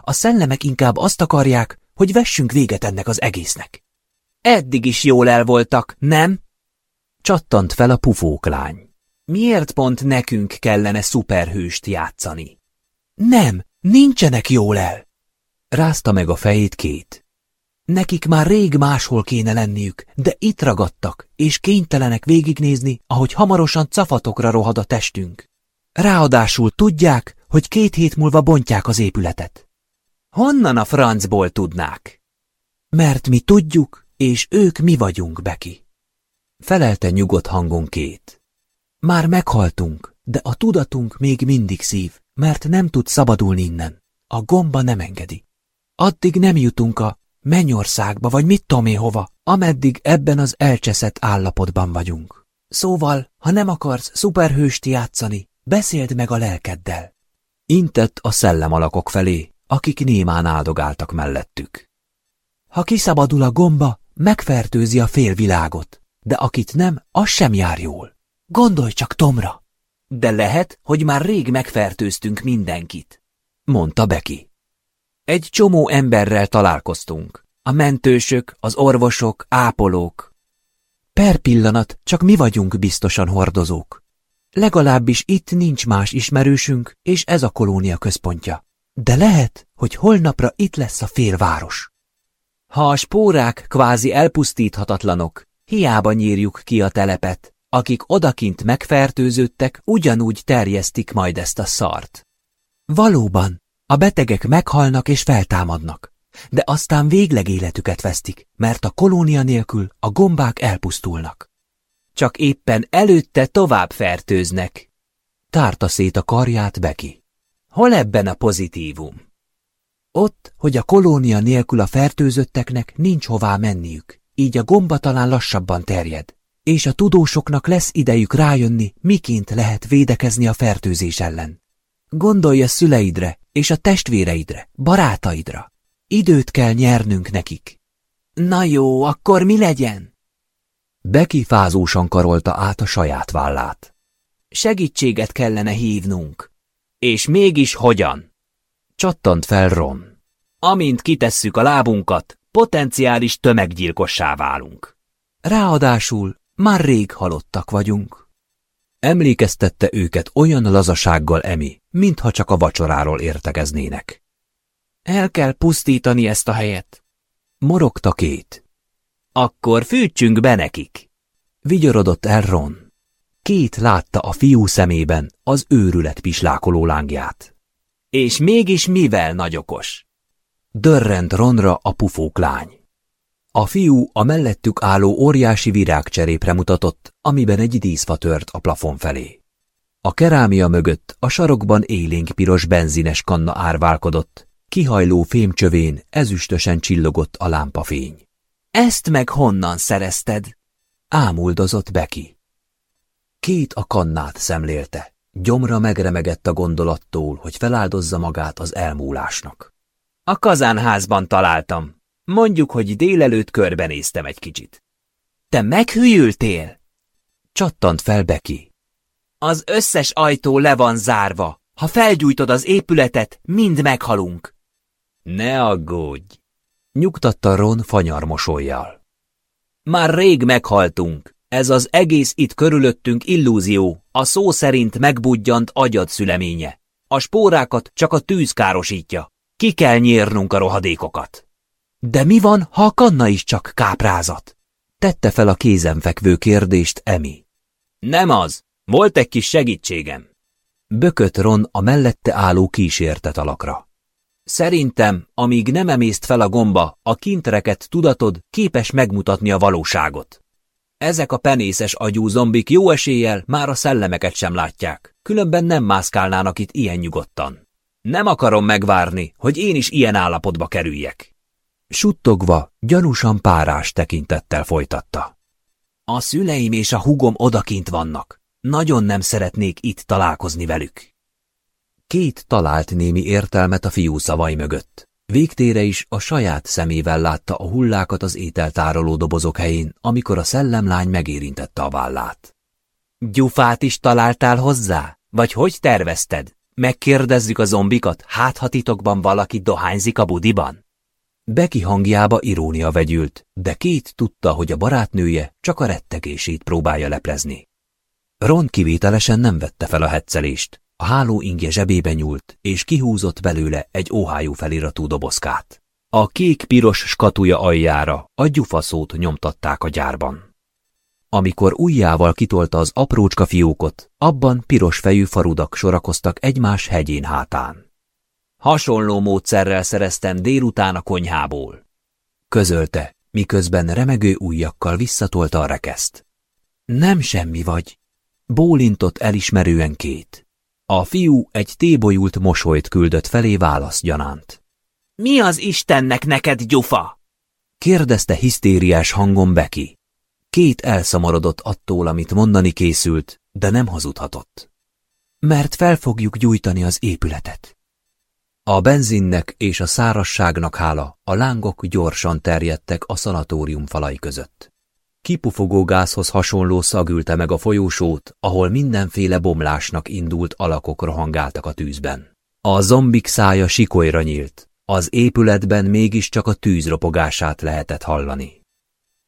A szellemek inkább azt akarják, hogy vessünk véget ennek az egésznek. Eddig is jól el voltak, nem? Csattant fel a pufóklány. Miért pont nekünk kellene szuperhőst játszani? Nem, nincsenek jól el. Rázta meg a fejét két. Nekik már rég máshol kéne lenniük, de itt ragadtak, és kénytelenek végignézni, ahogy hamarosan cafatokra rohad a testünk. Ráadásul tudják, hogy két hét múlva bontják az épületet. Honnan a francból tudnák? Mert mi tudjuk, és ők mi vagyunk, Beki. Felelte nyugodt hangon két. Már meghaltunk, de a tudatunk még mindig szív, mert nem tud szabadulni innen. A gomba nem engedi. Addig nem jutunk a mennyországba, vagy mit tudom én hova, ameddig ebben az elcseszett állapotban vagyunk. Szóval, ha nem akarsz szuperhőst játszani, beszéld meg a lelkeddel. Intett a szellemalakok felé, akik némán áldogáltak mellettük. Ha kiszabadul a gomba, megfertőzi a félvilágot, de akit nem, az sem jár jól. Gondolj csak Tomra! De lehet, hogy már rég megfertőztünk mindenkit, mondta Beki. Egy csomó emberrel találkoztunk. A mentősök, az orvosok, ápolók. Per pillanat csak mi vagyunk biztosan hordozók. Legalábbis itt nincs más ismerősünk, és ez a kolónia központja. De lehet, hogy holnapra itt lesz a félváros. Ha a spórák kvázi elpusztíthatatlanok, hiába nyírjuk ki a telepet, akik odakint megfertőződtek, ugyanúgy terjesztik majd ezt a szart. Valóban, a betegek meghalnak és feltámadnak, de aztán végleg életüket vesztik, mert a kolónia nélkül a gombák elpusztulnak. Csak éppen előtte tovább fertőznek. Tárta szét a karját Beki. Hol ebben a pozitívum? Ott, hogy a kolónia nélkül a fertőzötteknek nincs hová menniük, így a gomba talán lassabban terjed, és a tudósoknak lesz idejük rájönni, miként lehet védekezni a fertőzés ellen. Gondolj a szüleidre és a testvéreidre, barátaidra. Időt kell nyernünk nekik. Na jó, akkor mi legyen? Beki fázósan karolta át a saját vállát. Segítséget kellene hívnunk. És mégis hogyan? Csattant fel Ron. Amint kitesszük a lábunkat, potenciális tömeggyilkossá válunk. Ráadásul már rég halottak vagyunk. Emlékeztette őket olyan lazasággal Emi, mintha csak a vacsoráról értekeznének. El kell pusztítani ezt a helyet. Morogta két. Akkor fűtsünk be nekik. Vigyorodott el Ron. Két látta a fiú szemében az őrület pislákoló lángját. És mégis mivel nagyokos? Dörrent Ronra a pufók lány. A fiú a mellettük álló óriási virágcserépre mutatott, amiben egy díszfa tört a plafon felé. A kerámia mögött a sarokban élénk piros benzines kanna árválkodott, kihajló fémcsövén ezüstösen csillogott a lámpafény. Ezt meg honnan szerezted? Ámuldozott Beki. Két a kannát szemlélte. Gyomra megremegett a gondolattól, hogy feláldozza magát az elmúlásnak. A kazánházban találtam. Mondjuk, hogy délelőtt körbenéztem egy kicsit. Te meghűltél? Csattant fel Beki. Az összes ajtó le van zárva. Ha felgyújtod az épületet, mind meghalunk. Ne aggódj! Nyugtatta Ron fanyar mosolyjal. Már rég meghaltunk. Ez az egész itt körülöttünk illúzió, a szó szerint megbudjant agyad szüleménye. A spórákat csak a tűz károsítja. Ki kell nyírnunk a rohadékokat. De mi van, ha a kanna is csak káprázat? Tette fel a kézenfekvő kérdést Emi. Nem az, volt egy kis segítségem. Bökött Ron a mellette álló kísértet alakra. Szerintem, amíg nem emészt fel a gomba, a kintreket tudatod képes megmutatni a valóságot. Ezek a penészes agyú zombik jó eséllyel már a szellemeket sem látják, különben nem mászkálnának itt ilyen nyugodtan. Nem akarom megvárni, hogy én is ilyen állapotba kerüljek. Suttogva, gyanúsan párás tekintettel folytatta. A szüleim és a hugom odakint vannak. Nagyon nem szeretnék itt találkozni velük. Két talált némi értelmet a fiú szavai mögött. Végtére is a saját szemével látta a hullákat az ételtároló dobozok helyén, amikor a szellemlány megérintette a vállát. Gyufát is találtál hozzá? Vagy hogy tervezted? Megkérdezzük a zombikat, hát ha titokban valaki dohányzik a budiban? Beki hangjába irónia vegyült, de két tudta, hogy a barátnője csak a rettegését próbálja leplezni. Ron kivételesen nem vette fel a hetszelést, a háló ingje zsebébe nyúlt, és kihúzott belőle egy óhájú feliratú dobozkát. A kék-piros skatuja aljára a gyufaszót nyomtatták a gyárban. Amikor ujjával kitolta az aprócska fiókot, abban piros fejű farudak sorakoztak egymás hegyén hátán. Hasonló módszerrel szereztem délután a konyhából. Közölte, miközben remegő ujjakkal visszatolta a rekeszt. Nem semmi vagy. Bólintott elismerően két. A fiú egy tébolyult mosolyt küldött felé válaszgyanánt. Mi az Istennek neked, gyufa? kérdezte hisztériás hangon Beki. Két elszamarodott attól, amit mondani készült, de nem hazudhatott. Mert fel fogjuk gyújtani az épületet. A benzinnek és a szárasságnak hála, a lángok gyorsan terjedtek a szanatórium falai között. Kipufogó gázhoz hasonló szagülte meg a folyósót, ahol mindenféle bomlásnak indult alakok rohangáltak a tűzben. A zombik szája sikolyra nyílt, az épületben mégiscsak a tűz ropogását lehetett hallani.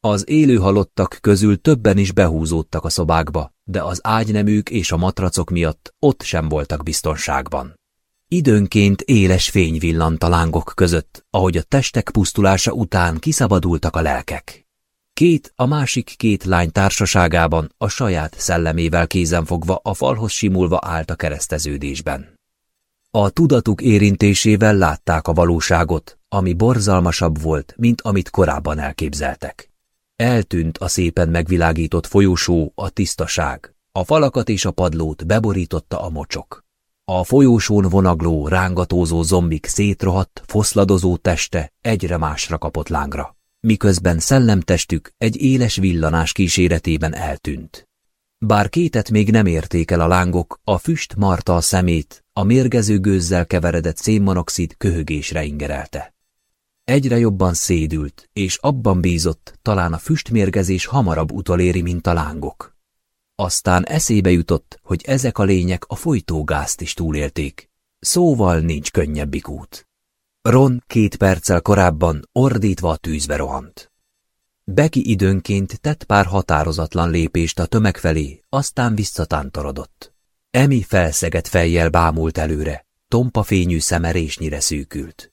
Az élő halottak közül többen is behúzódtak a szobákba, de az ágyneműk és a matracok miatt ott sem voltak biztonságban. Időnként éles fény villant a lángok között, ahogy a testek pusztulása után kiszabadultak a lelkek. Két, a másik két lány társaságában a saját szellemével kézenfogva a falhoz simulva állt a kereszteződésben. A tudatuk érintésével látták a valóságot, ami borzalmasabb volt, mint amit korábban elképzeltek. Eltűnt a szépen megvilágított folyosó, a tisztaság. A falakat és a padlót beborította a mocsok. A folyósón vonagló, rángatózó zombik szétrohadt, foszladozó teste egyre másra kapott lángra, miközben szellemtestük egy éles villanás kíséretében eltűnt. Bár kétet még nem érték el a lángok, a füst marta a szemét, a mérgező gőzzel keveredett szénmonoxid köhögésre ingerelte. Egyre jobban szédült, és abban bízott, talán a füstmérgezés hamarabb utoléri, mint a lángok. Aztán eszébe jutott, hogy ezek a lények a folytógázt is túlélték. Szóval nincs könnyebbik út. Ron két perccel korábban ordítva a tűzbe rohant. Beki időnként tett pár határozatlan lépést a tömeg felé, aztán visszatántorodott. Emi felszegett fejjel bámult előre, tompa fényű szeme résnyire szűkült.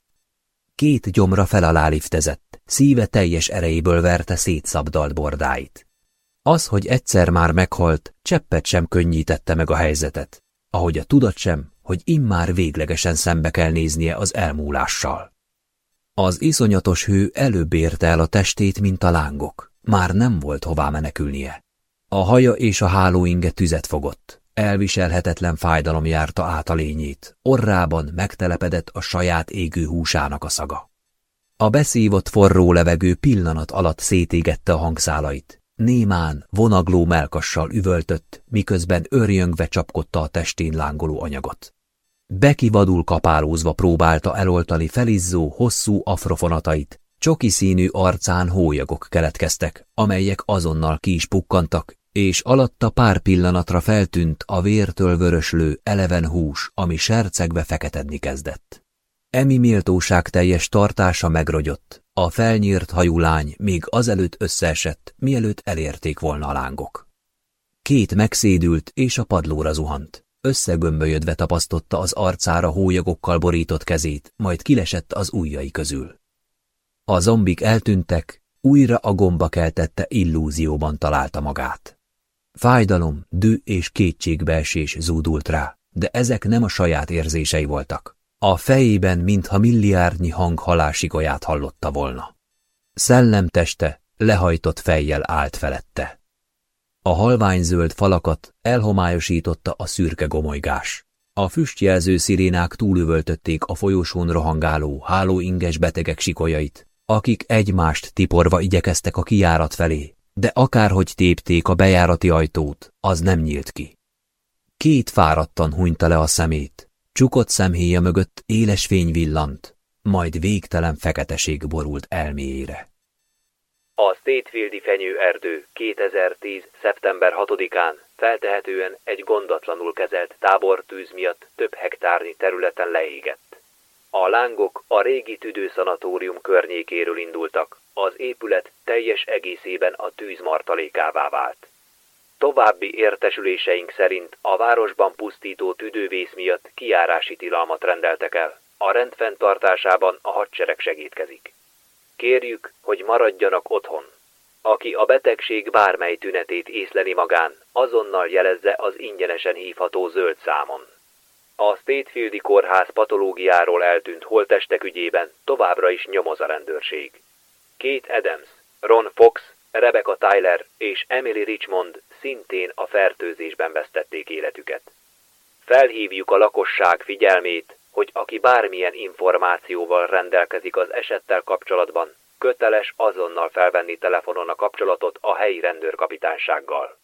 Két gyomra felalá liftezett, szíve teljes erejéből verte szétszabdalt bordáit. Az, hogy egyszer már meghalt, cseppet sem könnyítette meg a helyzetet, ahogy a tudat sem, hogy immár véglegesen szembe kell néznie az elmúlással. Az iszonyatos hő előbb érte el a testét, mint a lángok. Már nem volt hová menekülnie. A haja és a hálóinge tüzet fogott. Elviselhetetlen fájdalom járta át a lényét. Orrában megtelepedett a saját égő húsának a szaga. A beszívott forró levegő pillanat alatt szétégette a hangszálait. Némán, vonagló melkassal üvöltött, miközben örjöngve csapkodta a testén lángoló anyagot. Beki vadul kapálózva próbálta eloltani felizzó, hosszú afrofonatait, csoki színű arcán hólyagok keletkeztek, amelyek azonnal ki is pukkantak, és alatta pár pillanatra feltűnt a vértől vöröslő, eleven hús, ami sercegbe feketedni kezdett. Emi méltóság teljes tartása megrogyott, a felnyírt hajú lány még azelőtt összeesett, mielőtt elérték volna a lángok. Két megszédült és a padlóra zuhant. Összegömbölyödve tapasztotta az arcára hólyagokkal borított kezét, majd kilesett az ujjai közül. A zombik eltűntek, újra a gomba keltette illúzióban találta magát. Fájdalom, dű és kétségbeesés zúdult rá, de ezek nem a saját érzései voltak. A fejében, mintha milliárdnyi hang halásigolyát hallotta volna. Szellemteste lehajtott fejjel állt felette. A halványzöld falakat elhomályosította a szürke gomolygás. A füstjelző szirénák túlüvöltötték a folyosón rohangáló, hálóinges betegek sikolyait, akik egymást tiporva igyekeztek a kijárat felé, de akárhogy tépték a bejárati ajtót, az nem nyílt ki. Két fáradtan hunyta le a szemét, csukott szemhéja mögött éles fény villant, majd végtelen feketeség borult elméjére. A Statefieldi fenyőerdő 2010. szeptember 6-án feltehetően egy gondatlanul kezelt tábortűz miatt több hektárnyi területen leégett. A lángok a régi tüdőszanatórium környékéről indultak, az épület teljes egészében a tűz martalékává vált. További értesüléseink szerint a városban pusztító tüdővész miatt kiárási tilalmat rendeltek el. A rendfenntartásában a hadsereg segítkezik. Kérjük, hogy maradjanak otthon. Aki a betegség bármely tünetét észleli magán, azonnal jelezze az ingyenesen hívható zöld számon. A Statefieldi kórház patológiáról eltűnt holtestek ügyében továbbra is nyomoz a rendőrség. Kate Adams, Ron Fox, Rebecca Tyler és Emily Richmond szintén a fertőzésben vesztették életüket. Felhívjuk a lakosság figyelmét, hogy aki bármilyen információval rendelkezik az esettel kapcsolatban, köteles azonnal felvenni telefonon a kapcsolatot a helyi rendőrkapitánysággal.